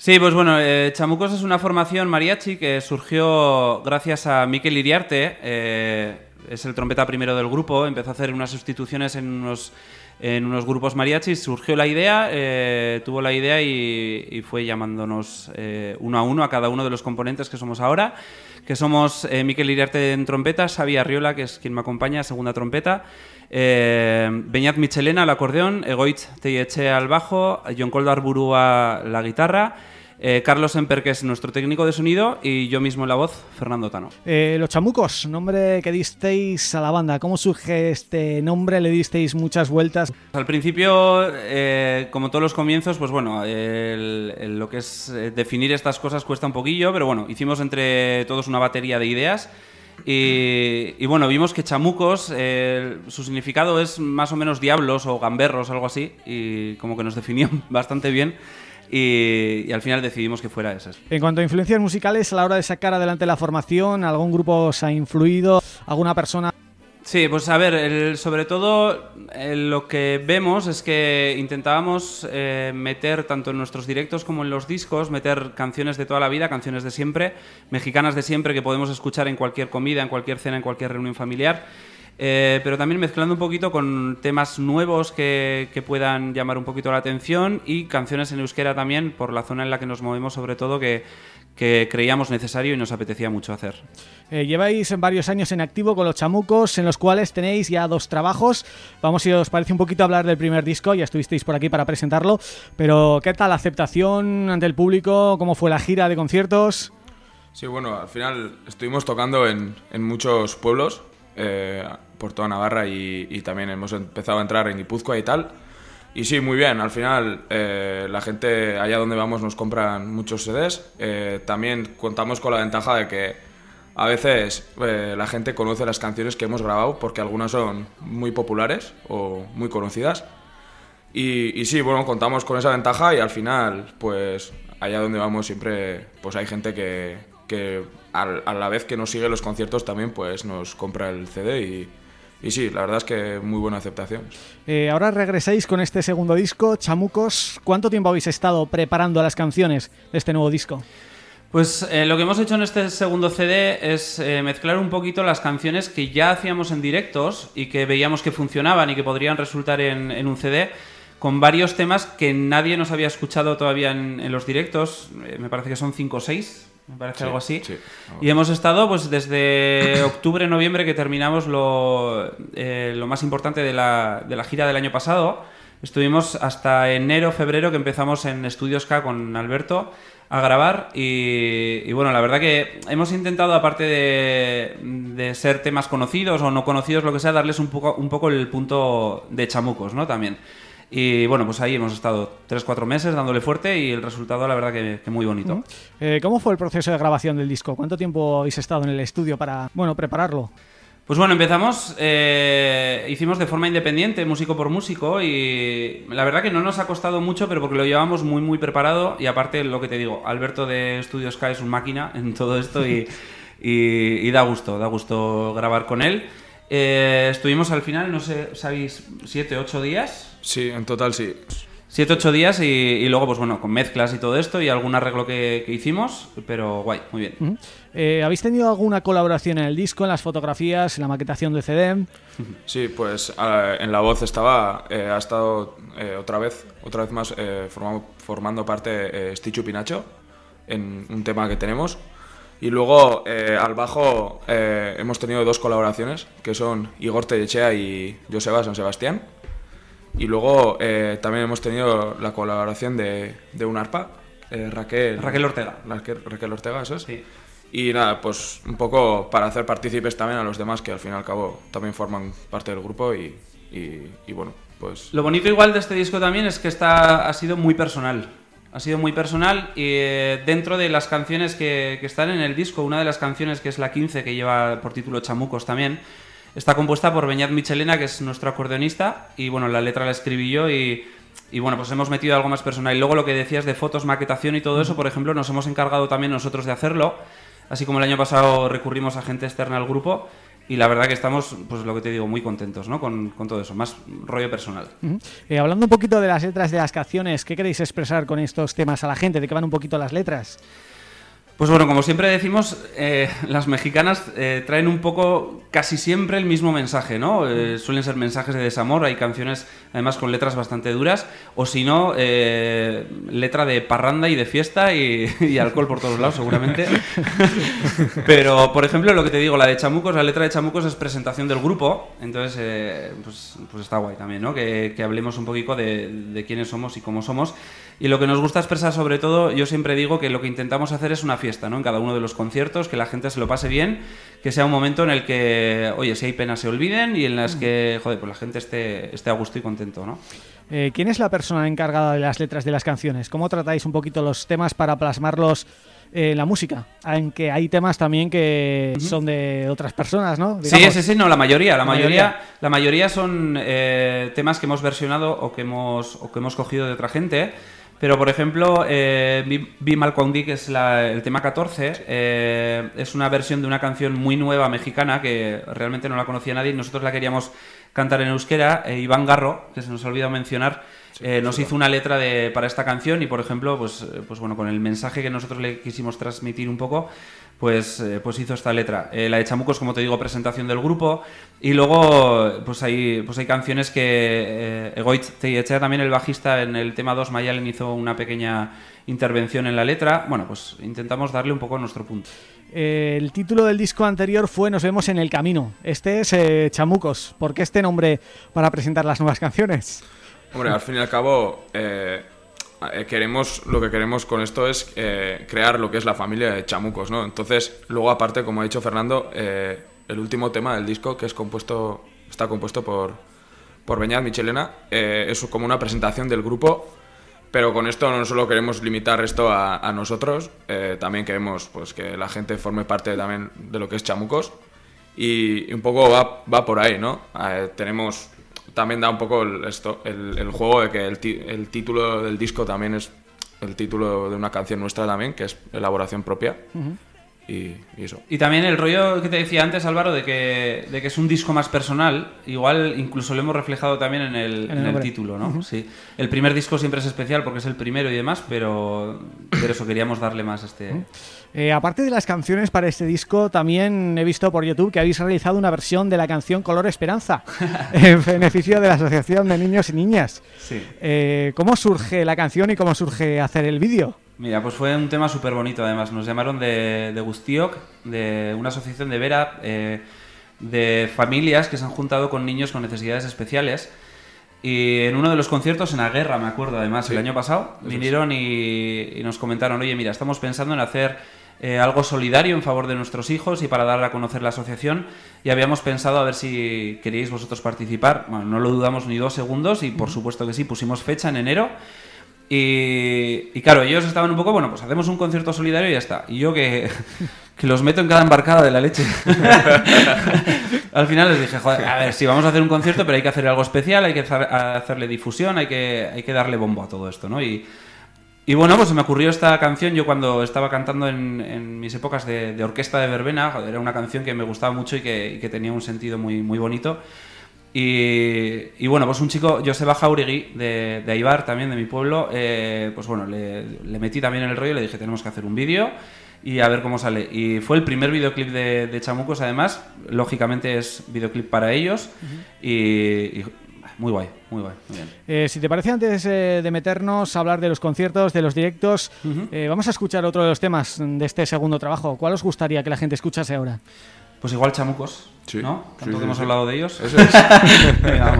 [SPEAKER 7] Sí, pues bueno, eh, Chamucos es una formación mariachi que surgió gracias a Miquel Iriarte, eh, es el trompeta primero del grupo, empezó a hacer unas sustituciones en unos, en unos grupos mariachis, surgió la idea, eh, tuvo la idea y, fue llamándonos eh, uno a uno a cada uno de los componentes que somos ahora, que somos eh, Miquel Iriarte en trompeta, Xavi Arriola, que es quien me acompaña, segunda trompeta, eh, Beñat Michelena al acordeón, Egoitz Teieche al bajo, John Burúa la guitarra, eh, Carlos Emper, que es nuestro técnico de sonido, y yo mismo en la voz, Fernando Tano.
[SPEAKER 2] Eh, los chamucos, nombre que disteis a la banda. ¿Cómo surge este nombre? ¿Le disteis muchas vueltas?
[SPEAKER 7] Al principio, eh, como todos los comienzos, pues bueno, el- el- lo que es eh, definir estas cosas cuesta un poquillo, pero bueno, hicimos entre todos una batería de ideas y, y bueno, vimos que chamucos, eh, su significado es más o menos diablos o gamberros, algo así, y como que nos definió *laughs* bastante bien y, y al final decidimos que fuera ese.
[SPEAKER 2] En cuanto a influencias musicales, a la hora de sacar adelante la formación, ¿algún grupo os ha influido? ¿Alguna persona?
[SPEAKER 7] Sí, pues a ver, el- sobre todo eh, lo que vemos es que intentábamos eh, meter tanto en nuestros directos como en los discos, meter canciones de toda la vida, canciones de siempre, mexicanas de siempre que podemos escuchar en cualquier comida, en cualquier cena, en cualquier reunión familiar. Eh, pero también mezclando un poquito con temas nuevos que, que puedan llamar un poquito la atención y canciones en euskera también, por la zona en la que nos movemos sobre todo, que, que creíamos necesario y nos apetecía mucho hacer.
[SPEAKER 2] Eh, lleváis varios años en activo con los chamucos, en los cuales tenéis ya dos trabajos. Vamos, si os parece un poquito hablar del primer disco, ya estuvisteis por aquí para presentarlo, pero ¿qué tal la aceptación ante el público? ¿Cómo fue la gira de conciertos?
[SPEAKER 8] Sí, bueno, al final estuvimos tocando en, en muchos pueblos eh, por toda Navarra y, y también hemos empezado a entrar en Guipúzcoa y tal. Y sí, muy bien. Al final, eh, la gente allá donde vamos nos compran muchos CDs. Eh, también contamos con la ventaja de que a veces eh, la gente conoce las canciones que hemos grabado porque algunas son muy populares o muy conocidas. Y, y sí, bueno, contamos con esa ventaja y al final, pues allá donde vamos siempre pues hay gente que, que a la vez que nos sigue los conciertos también pues nos compra el CD y, y sí, la verdad es que muy buena aceptación.
[SPEAKER 2] Eh, ahora regresáis con este segundo disco, Chamucos. ¿Cuánto tiempo habéis estado preparando las canciones de este nuevo disco?
[SPEAKER 7] Pues eh, lo que hemos hecho en este segundo CD es eh, mezclar un poquito las canciones que ya hacíamos en directos y que veíamos que funcionaban y que podrían resultar en, en un CD con varios temas que nadie nos había escuchado todavía en, en los directos. Eh, me parece que son 5 o 6, me parece
[SPEAKER 8] Sí,
[SPEAKER 7] algo así.
[SPEAKER 8] sí, algo
[SPEAKER 7] y hemos estado pues desde *coughs* octubre, noviembre que terminamos lo, eh, lo más importante de la, de la gira del año pasado. Estuvimos hasta enero, febrero que empezamos en Estudios K con Alberto a grabar y, y bueno, la verdad que hemos intentado, aparte de, de ser temas conocidos o no conocidos, lo que sea, darles un poco, un poco el punto de chamucos, ¿no? También. Y bueno, pues ahí hemos estado 3-4 meses dándole fuerte y el resultado, la verdad, que, que muy bonito.
[SPEAKER 2] Eh, ¿Cómo fue el proceso de grabación del disco? ¿Cuánto tiempo habéis estado en el estudio para bueno prepararlo?
[SPEAKER 7] Pues bueno, empezamos, eh, hicimos de forma independiente, músico por músico, y la verdad que no nos ha costado mucho, pero porque lo llevamos muy, muy preparado, y aparte, lo que te digo, Alberto de Studios K es un máquina *laughs* en todo esto, y, y- y da gusto, da gusto grabar con él. Eh, estuvimos al final, no sé, ¿sabéis? ¿Siete, ocho días?
[SPEAKER 8] Sí, en total sí.
[SPEAKER 7] Siete, ocho días y, y luego, pues bueno, con mezclas y todo esto y algún arreglo que, que hicimos, pero guay, muy bien.
[SPEAKER 2] Ujú. Eh, ¿Habéis tenido alguna colaboración en el disco, en las fotografías, en la maquetación del CD?
[SPEAKER 8] Sí, pues ah, en la voz estaba, eh, ha estado eh, otra vez, otra vez más eh, formando, formando parte eh, Stichu Pinacho en un tema que tenemos. Y luego eh, al bajo eh, hemos tenido dos colaboraciones, que son Igor Tellechea y Joseba San Sebastián. Y luego eh, también hemos tenido la colaboración de, de un arpa, eh, Raquel,
[SPEAKER 7] Raquel Ortega.
[SPEAKER 8] Raquel, Raquel Ortega, eso es.
[SPEAKER 7] Sí.
[SPEAKER 8] Y nada, pues un poco para hacer partícipes también a los demás que al fin y al cabo también forman parte del grupo y, y- y bueno, pues
[SPEAKER 7] Lo bonito igual de este disco también es que está, ha sido muy personal. Ha sido muy personal y eh, dentro de las canciones que, que están en el disco, una de las canciones que es la 15, que lleva por título Chamucos también, está compuesta por Beñat Michelena, que es nuestro acordeonista, y bueno, la letra la escribí yo y, bueno, pues hemos metido algo más personal. Y luego lo que decías de fotos, maquetación y todo eso, por ejemplo, nos hemos encargado también nosotros de hacerlo, así como el año pasado recurrimos a gente externa al grupo. Y la verdad que estamos, pues lo que te digo, muy contentos, ¿no? Con, con todo eso, más rollo personal.
[SPEAKER 2] Eh, hablando un poquito de las letras de las canciones, ¿qué queréis expresar con estos temas a la gente? ¿De qué van un poquito las letras?
[SPEAKER 7] Pues bueno, como siempre decimos, eh, *laughs* las mexicanas eh, traen un poco, casi siempre el mismo mensaje, ¿no? Eh, suelen ser mensajes de desamor, hay canciones además con letras bastante duras, o si no, eh, letra de parranda y de fiesta y, *laughs* y alcohol por todos lados seguramente. *laughs* Pero, por ejemplo, lo que te digo, la de Chamucos, la letra de Chamucos es presentación del grupo, entonces eh, pues, pues está guay también, ¿no? Que, que hablemos un poquito de, de quiénes somos y cómo somos. Y lo que nos gusta expresar sobre todo, yo siempre digo que lo que intentamos hacer es una fiesta, ¿no? En cada uno de los conciertos, que la gente se lo pase bien, que sea un momento en el que, oye, si hay penas se olviden y en las que, joder, pues la gente esté, esté a gusto y contento, ¿no?
[SPEAKER 2] Eh, ¿Quién es la persona encargada de las letras de las canciones? ¿Cómo tratáis un poquito los temas para plasmarlos eh, en la música? Aunque hay temas también que son de otras personas, ¿no?
[SPEAKER 7] Sí,
[SPEAKER 2] Digamos.
[SPEAKER 7] sí, sí, no, la mayoría, la
[SPEAKER 2] La mayoría.
[SPEAKER 7] mayoría, la mayoría son eh, temas que hemos versionado o que hemos, o que hemos cogido de otra gente. Pero, por ejemplo, eh, Be- que es la- el tema 14, eh, es una versión de una canción muy nueva mexicana que realmente no la conocía nadie y nosotros la queríamos cantar en euskera, eh, Iván Garro, que se nos ha olvidado mencionar, eh, nos hizo una letra de, para esta canción y, por ejemplo, pues, eh, pues bueno, con el mensaje que nosotros le quisimos transmitir un poco, pues, pues hizo esta letra. Eh, la de Chamucos, como te digo, presentación del grupo. Y luego, pues hay, pues hay canciones que Egoitz Teiechea, también el bajista en el tema 2, Mayalen hizo una pequeña intervención en la letra. Bueno, pues intentamos darle un poco nuestro punto.
[SPEAKER 2] El título del disco anterior fue Nos vemos en el camino. Este es eh, Chamucos. ¿Por qué este nombre para presentar las nuevas canciones?
[SPEAKER 8] Hombre, al fin y al cabo, eh, eh, queremos, lo que queremos con esto es crear lo que es la familia de chamucos, ¿no? Entonces, luego aparte, como ha dicho Fernando, el último tema del disco, que es compuesto, está compuesto por, por Michelena, es como una presentación del grupo, pero con esto no solo queremos limitar esto a, a nosotros, eh, también queremos pues, que la gente forme parte también de lo que es chamucos, y, un poco va, va por ahí, ¿no? Eh, tenemos también da un poco el, esto, el, el juego de que el, el título del disco también es el título de una canción nuestra también, que es elaboración propia. Y, y eso.
[SPEAKER 7] Y también el rollo que te decía antes, Álvaro, de que, de que es un disco más personal, igual incluso lo hemos reflejado también en el,
[SPEAKER 2] el
[SPEAKER 7] en el
[SPEAKER 2] nombre.
[SPEAKER 7] título, ¿no? Sí. El primer disco siempre es especial porque es el primero y demás, pero, pero eso queríamos darle más este...
[SPEAKER 2] Eh, aparte de las canciones para este disco, también he visto por YouTube que habéis realizado una versión de la canción Color Esperanza, *laughs* en beneficio de la Asociación de Niños y Niñas.
[SPEAKER 7] Sí.
[SPEAKER 2] Eh, ¿Cómo surge la canción y cómo surge hacer el vídeo?
[SPEAKER 7] Mira, pues fue un tema súper bonito además. Nos llamaron de, de Gustioc, de una asociación de Vera, eh, de familias que se han juntado con niños con necesidades especiales. Y en uno de los conciertos en la guerra, me acuerdo además, el año pasado, vinieron y, y nos comentaron, oye, mira, estamos pensando en hacer eh, algo solidario en favor de nuestros hijos y para dar a conocer la asociación. Y habíamos pensado a ver si queríais vosotros participar. Bueno, no lo dudamos ni dos segundos y por supuesto que sí, pusimos fecha en enero. Y, y claro, ellos estaban un poco, bueno, pues hacemos un concierto solidario y ya está. Y yo que, *laughs* que los meto en cada embarcada de la leche. *laughs* Al final les dije, joder, a ver, sí, vamos a hacer un concierto, pero hay que hacer algo especial, hay que hacer- hacerle difusión, hay que, hay que darle bombo a todo esto, ¿no? Y, y bueno, pues se me ocurrió esta canción, yo cuando estaba cantando en, mis épocas de, orquesta de verbena, era una canción que me gustaba mucho y que, y que tenía un sentido muy, muy bonito. Y, y bueno, pues un chico, Joseba Jauregui, de, de Aibar, también de mi pueblo, eh, pues bueno, le, le metí también en el rollo y le dije, tenemos que hacer un vídeo y a ver cómo sale. Y fue el primer videoclip de, de Chamucos, además, lógicamente es videoclip para ellos y, y muy guay, muy guay, muy bien.
[SPEAKER 2] Eh, si te parece, antes eh, de meternos a hablar de los conciertos, de los directos, eh, vamos a escuchar otro de los temas de este segundo trabajo. ¿Cuál os gustaría que la gente escuchase ahora?
[SPEAKER 7] Pues igual Chamucos,
[SPEAKER 8] Sí,
[SPEAKER 7] ¿no? Tanto
[SPEAKER 8] sí,
[SPEAKER 7] que hemos hablado de ellos.
[SPEAKER 8] Eso es. *laughs*
[SPEAKER 7] Venga.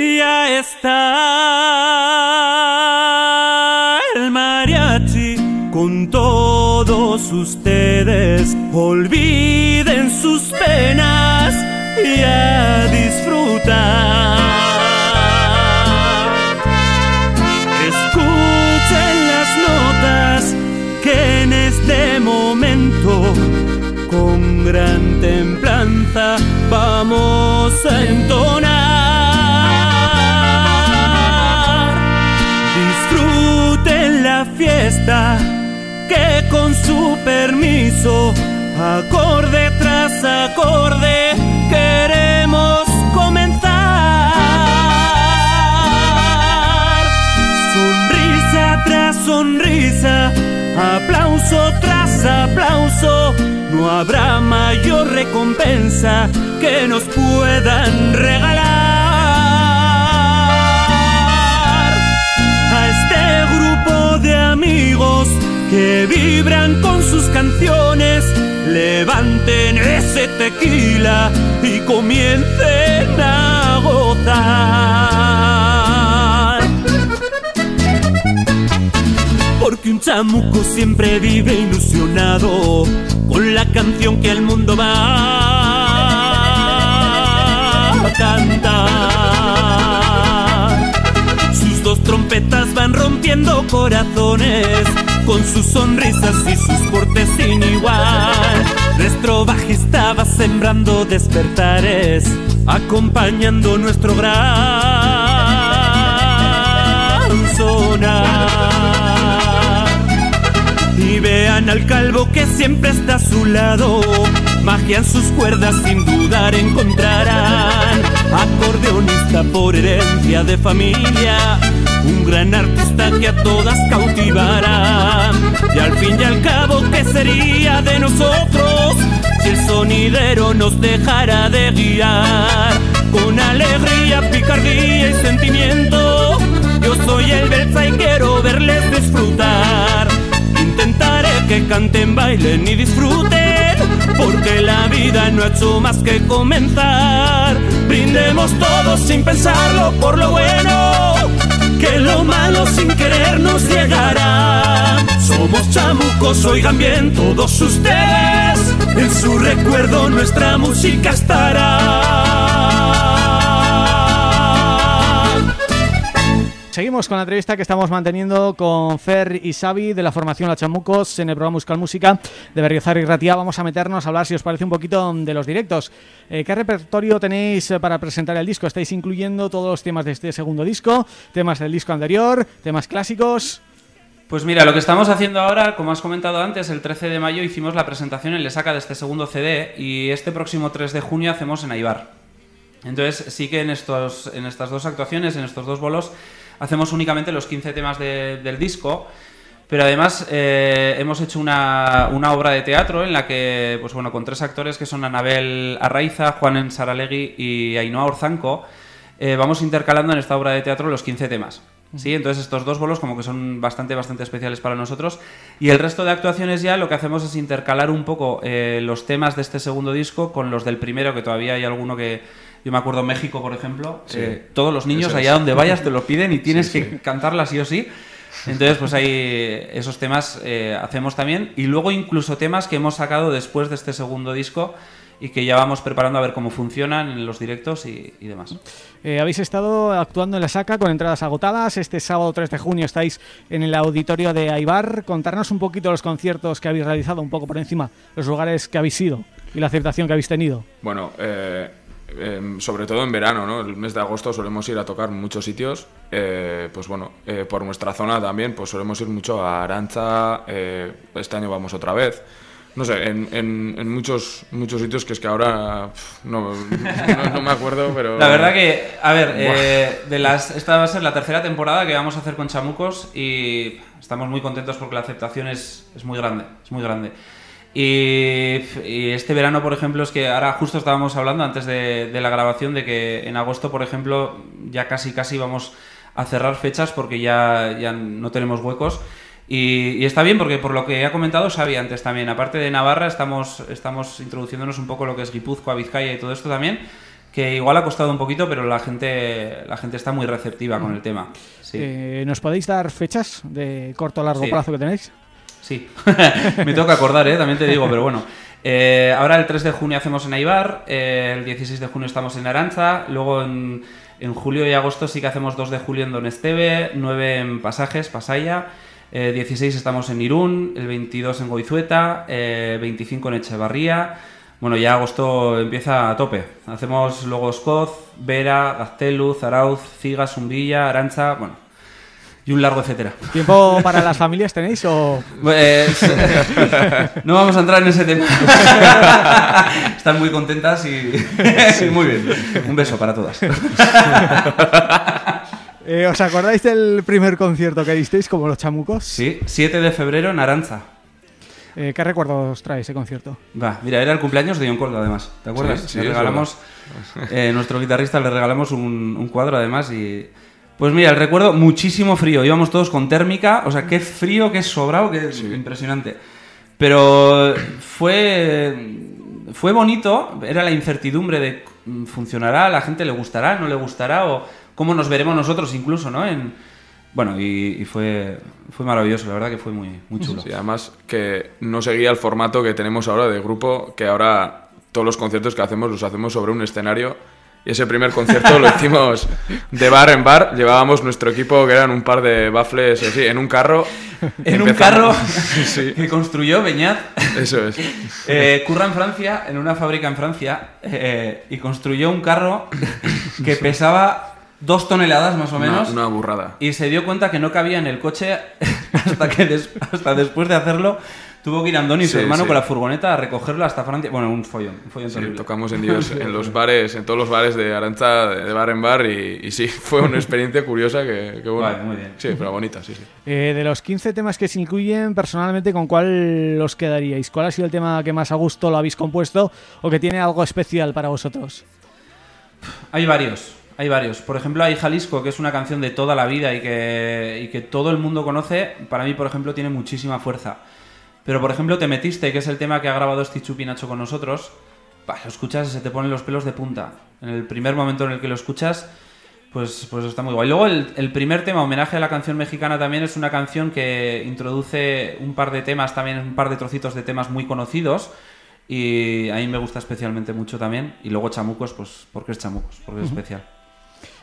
[SPEAKER 9] Ya está el mariachi con todos ustedes. Olviden sus penas y a disfrutar. Escuchen las notas que en este momento con gran templanza vamos a entonar. Que con su permiso, acorde tras acorde, queremos comenzar. Sonrisa tras sonrisa, aplauso tras aplauso, no habrá mayor recompensa que nos puedan regalar amigos que vibran con sus canciones. Levanten ese tequila y comiencen a gozar. Porque un chamuco siempre vive ilusionado con la canción que el mundo va a cantar. Trompetas van rompiendo corazones con sus sonrisas y sus portes sin igual. Nuestro bajista va sembrando despertares, acompañando nuestro gran sonar. Y vean al calvo que siempre está a su lado. Magia sus cuerdas sin dudar encontrarán. Acordeonista por herencia de familia. Un gran artista que a todas cautivará. Y al fin y al cabo, ¿qué sería de nosotros si el sonidero nos dejara de guiar? Con alegría, picardía y sentimiento. Yo soy el Belsa y quiero verles disfrutar. Intentaré que canten, bailen y disfruten, porque la vida no ha hecho más que comenzar. Brindemos todos sin pensarlo por lo bueno, que lo malo sin querer nos llegará. Somos chamucos, oigan bien todos ustedes, en su recuerdo nuestra música estará.
[SPEAKER 2] Seguimos con la entrevista que estamos manteniendo con Fer y Xavi de la formación La Chamucos en el programa Musical Música de Berriozar y Ratia. Vamos a meternos a hablar, si os parece, un poquito de los directos. Eh, ¿Qué repertorio tenéis eh, para presentar el disco? ¿Estáis incluyendo todos los temas de este segundo disco? ¿Temas del disco anterior? ¿Temas clásicos?
[SPEAKER 7] Pues mira, lo que estamos haciendo ahora, como has comentado antes, el 13 de mayo hicimos la presentación en Lesaca de este segundo CD y este próximo 3 de junio hacemos en Aibar. Entonces sí que en, estos, en estas dos actuaciones, en estos dos bolos, hacemos únicamente los 15 temas de- del disco, pero además eh, hemos hecho una, una obra de teatro en la que, pues bueno, con tres actores que son Anabel Arraiza, Juan Ensaralegui y Ainhoa Orzanco, eh, vamos intercalando en esta obra de teatro los 15 temas. ¿sí? Entonces estos dos bolos como que son bastante, bastante especiales para nosotros. Y el resto de actuaciones ya lo que hacemos es intercalar un poco eh, los temas de este segundo disco con los del primero, que todavía hay alguno que... Yo me acuerdo México, por ejemplo.
[SPEAKER 8] Sí.
[SPEAKER 7] eh, todos los niños
[SPEAKER 8] es.
[SPEAKER 7] allá donde vayas te lo piden y tienes
[SPEAKER 8] Sí,
[SPEAKER 7] que
[SPEAKER 8] sí.
[SPEAKER 7] cantarla sí o sí. Entonces, pues ahí esos temas eh, hacemos también. Y luego incluso temas que hemos sacado después de este segundo disco y que ya vamos preparando a ver cómo funcionan en los directos y, y demás.
[SPEAKER 2] Eh, habéis estado actuando en la SACA con entradas agotadas. Este sábado 3 de junio estáis en el auditorio de Aibar. Contarnos un poquito los conciertos que habéis realizado, un poco por encima, los lugares que habéis ido y la aceptación que habéis tenido.
[SPEAKER 8] Bueno, eh, em, sobre todo en verano, ¿no? El mes de agosto solemos ir a tocar muchos sitios. eh, pues bueno, eh, por nuestra zona también, pues solemos ir mucho a Aranza. eh, este año vamos otra vez. No sé, en, en- en muchos, muchos sitios que es que ahora no, *laughs* no- no me acuerdo, pero...
[SPEAKER 7] La verdad que, a ver, de las, esta va a ser la tercera temporada que vamos a hacer con Chamucos y estamos muy contentos porque la aceptación es, es muy grande, es muy grande. Y, y este verano, por ejemplo, es que ahora justo estábamos hablando antes de, de la grabación de que en agosto, por ejemplo, ya casi casi vamos a cerrar fechas porque ya, ya no tenemos huecos. Y, y está bien porque por lo que ha comentado Xavi antes también, aparte de Navarra, estamos, estamos introduciéndonos un poco lo que es Guipúzcoa, Vizcaya y todo esto también, que igual ha costado un poquito, pero la gente, la gente está muy receptiva con el tema. Sí.
[SPEAKER 2] Eh, ¿Nos podéis dar fechas de corto o largo
[SPEAKER 7] Sí.
[SPEAKER 2] plazo que tenéis?
[SPEAKER 7] Sí, *laughs* me toca acordar, ¿eh? también te digo, pero bueno. Eh, ahora el 3 de junio hacemos en Aibar, eh, el 16 de junio estamos en Aranza, luego en, julio y agosto sí que hacemos 2 de julio en Donesteve, 9 en Pasajes, Pasaya, eh, 16 estamos en Irún, el 22 en Goizueta, eh, 25 en Echevarría. Bueno, ya agosto empieza a tope. Hacemos luego Escoz, Vera, Gaztelu, Zarauz, Cigas, Umbilla, Arancha, bueno, y un largo etcétera.
[SPEAKER 2] ¿Tiempo para las familias tenéis o...?
[SPEAKER 7] Pues, *laughs* no vamos a entrar en ese tema. *laughs* Están muy contentas y *laughs* sí, muy bien. Un beso para todas.
[SPEAKER 2] Eh, ¿Os acordáis del primer concierto que disteis como los chamucos?
[SPEAKER 7] Sí, 7 de febrero en Aranza.
[SPEAKER 2] Eh, ¿Qué recuerdos trae ese concierto?
[SPEAKER 7] Va, mira, era el cumpleaños de John Cole, además. ¿Te acuerdas?
[SPEAKER 8] Sí, sí,
[SPEAKER 7] le regalamos, eh, nuestro guitarrista le regalamos un, un cuadro, además, y... Pues mira, el recuerdo, muchísimo frío. Íbamos todos con térmica, o sea, qué frío, qué sobrado, qué impresionante. Pero fue, fue bonito, era la incertidumbre de mm, funcionará, la gente le gustará, no le gustará, o cómo nos veremos nosotros incluso, ¿no? En, bueno, y, y fue, fue maravilloso, la verdad que fue muy, muy chulo.
[SPEAKER 8] Sí, además que no seguía el formato que tenemos ahora de grupo, que ahora todos los conciertos que hacemos los hacemos sobre un escenario. Y ese primer concierto lo hicimos de bar en bar. Llevábamos nuestro equipo, que eran un par de baffles así, en un carro.
[SPEAKER 7] En un carro *laughs*
[SPEAKER 8] sí,
[SPEAKER 7] que construyó Beñat.
[SPEAKER 8] eso es.
[SPEAKER 7] Eh, curra en Francia, en una fábrica en Francia, eh, y construyó un carro que pesaba dos toneladas más o
[SPEAKER 8] Una,
[SPEAKER 7] menos.
[SPEAKER 8] una burrada.
[SPEAKER 7] Y se dio cuenta que no cabía en el coche *laughs* hasta que des- hasta después de hacerlo tuvo que ir Andoni, su
[SPEAKER 8] Sí,
[SPEAKER 7] hermano,
[SPEAKER 8] sí.
[SPEAKER 7] con la furgoneta a recogerlo hasta Francia. Bueno, un follón, un follón
[SPEAKER 8] Sí,
[SPEAKER 7] terrible.
[SPEAKER 8] tocamos en, Dios, en los *laughs* bares, en todos los bares de Aranza, de, de bar en bar, y, y sí, *laughs* fue una experiencia curiosa que, que bueno.
[SPEAKER 7] Vale, muy bien.
[SPEAKER 8] Sí, pero bonita, sí, sí.
[SPEAKER 2] Eh, de los 15 temas que se incluyen, personalmente, ¿con cuál os quedaríais? ¿Cuál ha sido el tema que más a gusto lo habéis compuesto o que tiene algo especial para vosotros?
[SPEAKER 7] Hay varios, hay varios. Por ejemplo, hay Jalisco, que es una canción de toda la vida y que, y que todo el mundo conoce. Para mí, por ejemplo, tiene muchísima fuerza. Pero, por ejemplo, Te Metiste, que es el tema que ha grabado Stichu Pinacho con nosotros, bah, lo escuchas y se te ponen los pelos de punta. En el primer momento en el que lo escuchas, pues, pues está muy guay. Luego, el, el primer tema, homenaje a la canción mexicana, también es una canción que introduce un par de temas, también un par de trocitos de temas muy conocidos. Y a mí me gusta especialmente mucho también. Y luego Chamucos, pues porque es Chamucos, porque es especial.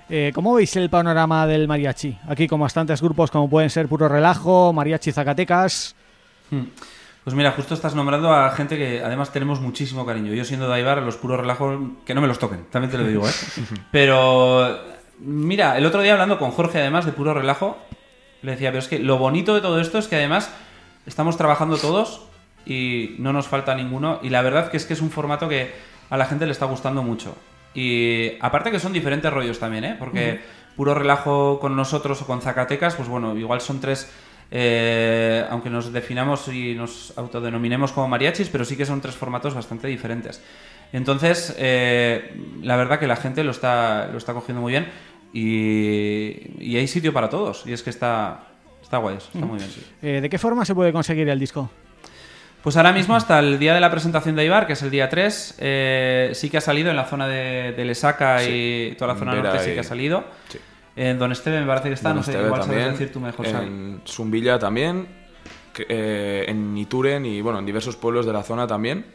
[SPEAKER 2] Eh, ¿Cómo veis el panorama del mariachi? Aquí con bastantes grupos como pueden ser Puro Relajo, Mariachi Zacatecas...
[SPEAKER 7] Hmm. Pues mira, justo estás nombrando a gente que además tenemos muchísimo cariño. Yo siendo Daibar, los puros relajos, que no me los toquen, también te lo digo, ¿eh? *laughs* Pero mira, el otro día hablando con Jorge además de puro relajo, le decía, pero es que lo bonito de todo esto es que además estamos trabajando todos y no nos falta ninguno. Y la verdad que es que es un formato que a la gente le está gustando mucho. Y aparte que son diferentes rollos también, ¿eh? Porque puro relajo con nosotros o con Zacatecas, pues bueno, igual son tres, eh, aunque nos definamos y nos autodenominemos como mariachis, pero sí que son tres formatos bastante diferentes. Entonces, eh, la verdad que la gente lo está, lo está cogiendo muy bien y, y hay sitio para todos. Y es que está, está guay, eso, está muy bien. sí.
[SPEAKER 2] Eh, ¿De qué forma se puede conseguir el disco?
[SPEAKER 7] Pues ahora mismo, hasta el día de la presentación de Ibar, que es el día 3, eh, sí que ha salido en la zona de, de Lesaca y toda la zona
[SPEAKER 8] Vera
[SPEAKER 7] norte sí que ha salido.
[SPEAKER 8] sí.
[SPEAKER 7] En Don Esteve me parece que está,
[SPEAKER 8] Don
[SPEAKER 7] no sé,
[SPEAKER 8] Esteve
[SPEAKER 7] igual sabes
[SPEAKER 8] también,
[SPEAKER 7] decir tú mejor.
[SPEAKER 8] En Zumbilla también, eh, en Ituren y bueno, en diversos pueblos de la zona también.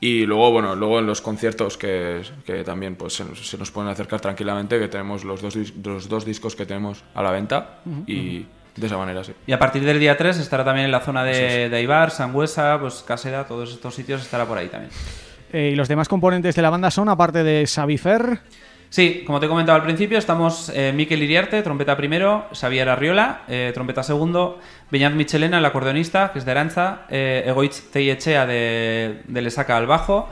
[SPEAKER 8] Y luego, bueno, luego en los conciertos que, que también pues, se, nos- se nos pueden acercar tranquilamente, que tenemos los dos, los dos discos que tenemos a la venta y de esa manera, sí.
[SPEAKER 7] Y a partir del día 3 estará también en la zona de, de Ibar, Sangüesa, pues Casera, todos estos sitios estará por ahí también.
[SPEAKER 2] Eh, y los demás componentes de la banda son, aparte de Xavifer,
[SPEAKER 7] Sí, como te he comentado al principio, estamos eh, Miquel Iriarte, trompeta primero, Xavier Arriola, eh, trompeta segundo, Beñat Michelena, el acordeonista, que es de Aranza, eh, Egoitz Teiechea de, de Lesaca al bajo,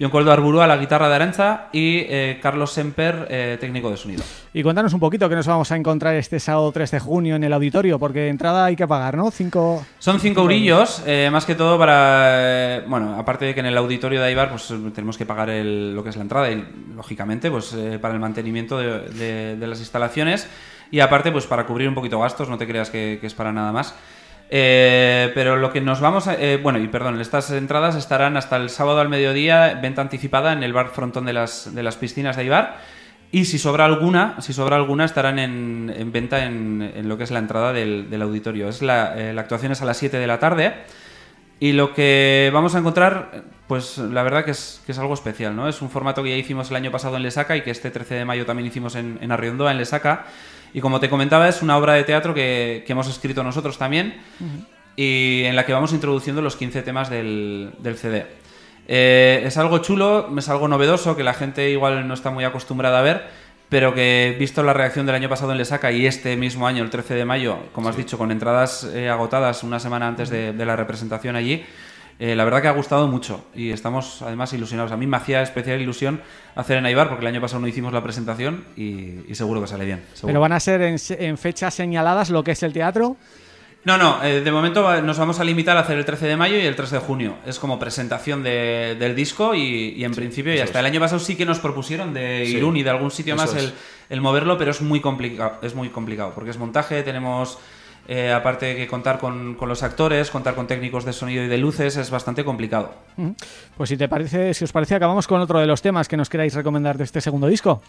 [SPEAKER 7] Jon Coldo Arburúa a la guitarra de Aranza y eh, Carlos Semper, eh, técnico de sonido.
[SPEAKER 2] Y cuéntanos un poquito que nos vamos a encontrar este sábado 3 de junio en el auditorio, porque entrada hay que pagar, ¿no? Cinco...
[SPEAKER 7] Son cinco eurillos, eh, más que todo para... eh, bueno, aparte de que en el auditorio de Aibar pues, tenemos que pagar el- lo que es la entrada y, lógicamente, pues para el mantenimiento de, de- de las instalaciones y aparte, pues para cubrir un poquito gastos, no te creas que, que es para nada más. Eh, pero lo que nos vamos a... eh, bueno, y perdón, estas entradas estarán hasta el sábado al mediodía, venta anticipada en el bar frontón de las, de las piscinas de Aibar. Y si sobra alguna, si sobra alguna, estarán en, en venta en, lo que es la entrada del, auditorio. Es la, eh, la actuación es a las 7 de la tarde. Y lo que vamos a encontrar, pues la verdad que es, que es algo especial, ¿no? Es un formato que ya hicimos el año pasado en Lesaca y que este 13 de mayo también hicimos en, en Arriondoa, en Lesaca. Y como te comentaba, es una obra de teatro que, que hemos escrito nosotros también y en la que vamos introduciendo los 15 temas del, del CD. Eh, es algo chulo, es algo novedoso que la gente igual no está muy acostumbrada a ver, pero que visto la reacción del año pasado en Lesaca y este mismo año, el 13 de mayo, como has dicho, con entradas eh, agotadas una semana antes de, de la representación allí, eh, la verdad que ha gustado mucho y estamos además ilusionados. A mí me hacía especial ilusión hacer en Aibar porque el año pasado no hicimos la presentación y, y seguro que sale bien. seguro.
[SPEAKER 2] Pero van a ser en, fechas señaladas lo que es el teatro.
[SPEAKER 7] No, no, eh, de momento nos vamos a limitar a hacer el 13 de mayo y el 3 de junio. Es como presentación de- del disco y, y en principio ya
[SPEAKER 8] eso
[SPEAKER 7] está. El año pasado sí que nos propusieron de
[SPEAKER 8] Sí,
[SPEAKER 7] Irún y de algún sitio más el moverlo, pero es muy complicado, es muy complicado porque es montaje, tenemos eh, aparte que contar con, con los actores, contar con técnicos de sonido y de luces, es bastante complicado.
[SPEAKER 2] Pues si te parece, si os parece, acabamos con otro de los temas que nos queráis recomendar de este segundo disco.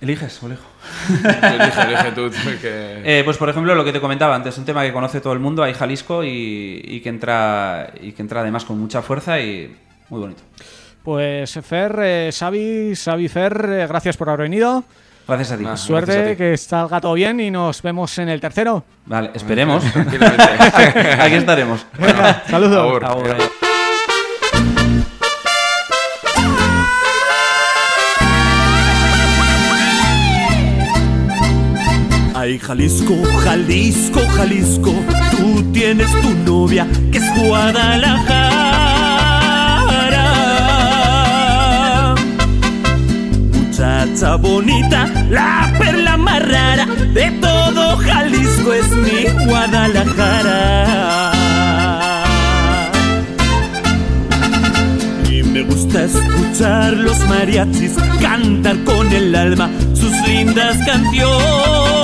[SPEAKER 7] ¿Eliges o elijo? *laughs*
[SPEAKER 8] elige, elige tú, tú, que... *laughs*
[SPEAKER 7] Eh, pues por ejemplo lo que te comentaba antes, un tema que conoce todo el mundo, hay Jalisco y, y que entra y que entra además con mucha fuerza y muy bonito.
[SPEAKER 2] Pues Fer, eh, Xavi, Xavi Fer, eh, gracias por haber venido.
[SPEAKER 7] Gracias a ti.
[SPEAKER 8] Ah, a
[SPEAKER 2] Suerte,
[SPEAKER 8] ti.
[SPEAKER 2] que salga todo bien y nos vemos en el tercero.
[SPEAKER 7] Vale, esperemos. *laughs* Aquí estaremos.
[SPEAKER 2] Saludos.
[SPEAKER 8] Agur.
[SPEAKER 7] Agur.
[SPEAKER 9] Ay, Jalisco, Jalisco, Jalisco, tú tienes tu novia que es Guadalajara. Bonita, la perla más rara de todo Jalisco es mi Guadalajara. Y me gusta escuchar los mariachis cantar con el alma sus lindas canciones.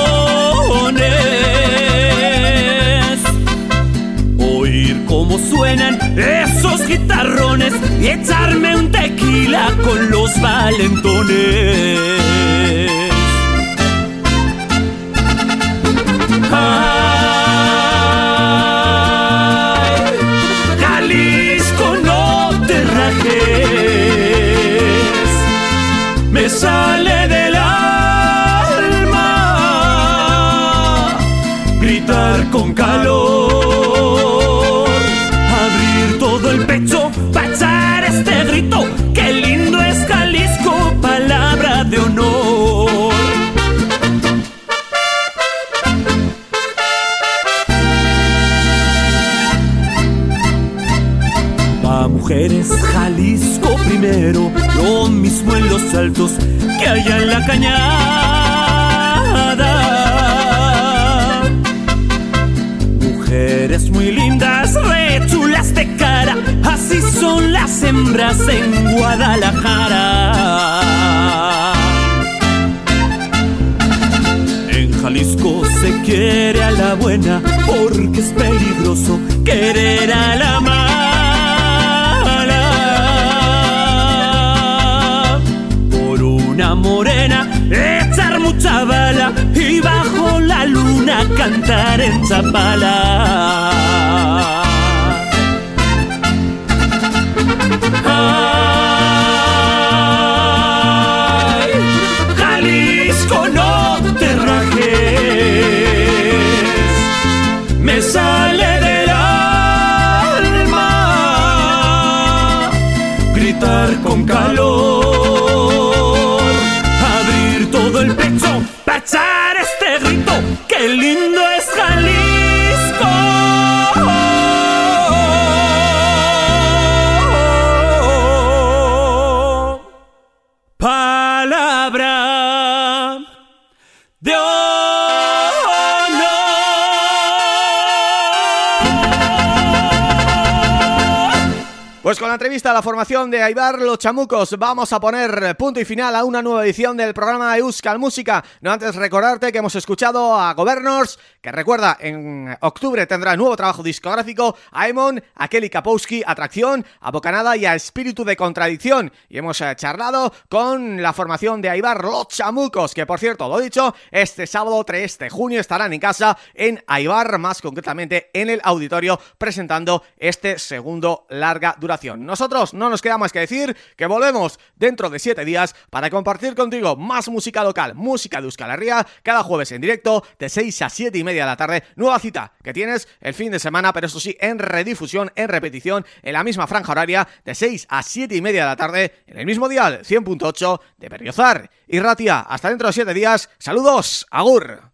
[SPEAKER 9] Cómo suenan esos guitarrones y echarme un tequila con los valentones. Lo mismo en los altos que allá en la cañada. Mujeres muy lindas, re chulas de cara, así son las hembras en Guadalajara. En Jalisco se quiere a la buena porque es peligroso querer a la mala. Luna cantar en Chapala.
[SPEAKER 2] Entrevista a la formación de Aibar Los Chamucos vamos a poner punto y final a una nueva edición del programa Euskal Música. No antes recordarte que hemos escuchado a Governors, que recuerda, en octubre tendrá nuevo trabajo discográfico, a Emon, a Kelly Kapowski, Atracción, a Bocanada y a Espíritu de Contradicción. Y hemos eh, charlado con la formación de Aibar Los Chamucos, que por cierto, lo dicho, este sábado 3 de junio estarán en casa en Aibar, más concretamente en el auditorio, presentando este segundo larga duración. Nosotros no nos queda más que decir que volvemos dentro de 7 días para compartir contigo más música local, música de Euskal Herria, cada jueves en directo de 6 a 7 y media de la tarde, nueva cita que tienes el fin de semana, pero eso sí, en redifusión, en repetición, en la misma franja horaria de 6 a 7 y media de la tarde, en el mismo dial 100.8 de Berriozar y Ratia. Hasta dentro de 7 días, saludos, agur.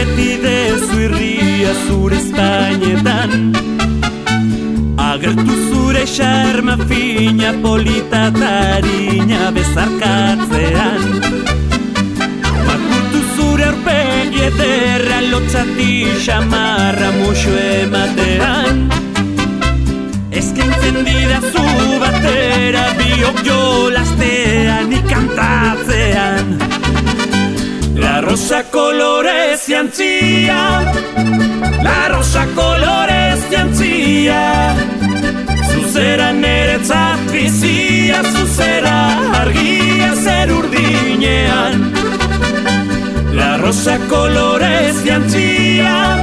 [SPEAKER 9] Beti dezu irria zure espainetan Agertu zure xarma fina polita tarina bezarkatzean Makurtu zure aurpegi ederra lotxati xamarra muxo ematean. Eskaintzen didazu batera biok jolastean rosa colores jantzia La rosa colores jantzia Zuzera niretzat bizia Zuzera argia zer urdinean La rosa colores jantzia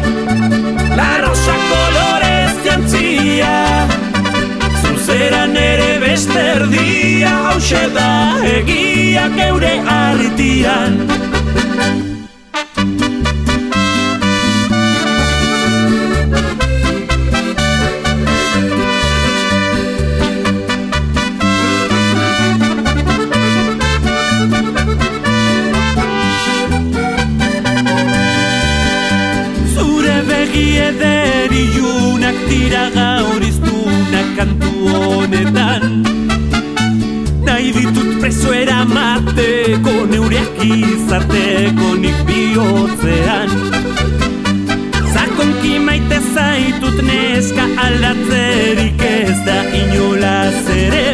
[SPEAKER 9] La rosa colores jantzia Zuzeran ere beste erdia hause da egia geure arritian ilunak dira gaur iztunak kantu honetan. Nahi ditut preso eramateko neureak izateko nik bihotzean. Zakonki maite zaitut neska aldatzerik ez da inolaz ere.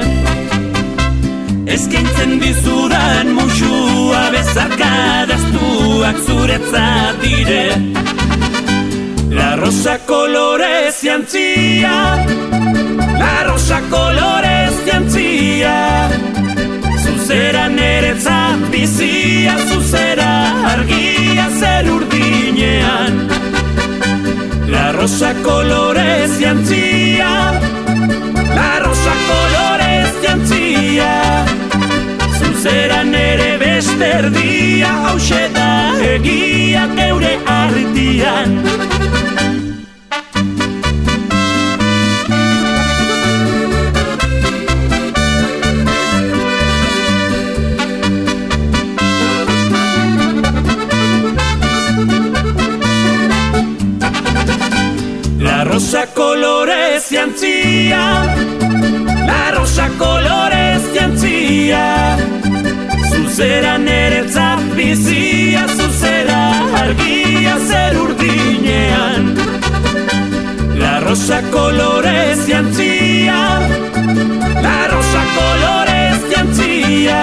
[SPEAKER 9] Eskaintzen dizudan musua bezarkadaztuak zuretzat dire La rosa colores jantzia La rosa colores jantzia Zuzera niretzat bizia Zuzera argia zer urdinean La rosa colores jantzia La rosa colores jantzia Zuzera nere beste erdia hause da egia geure arritian rosa colores jantzia La rosa colores jantzia Zuzera niretzat bizia Zuzera argia zer urdinean La rosa colores jantzia La rosa colores jantzia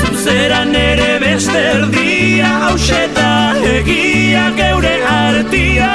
[SPEAKER 9] Zuzera nere beste erdia hause da egia geure artia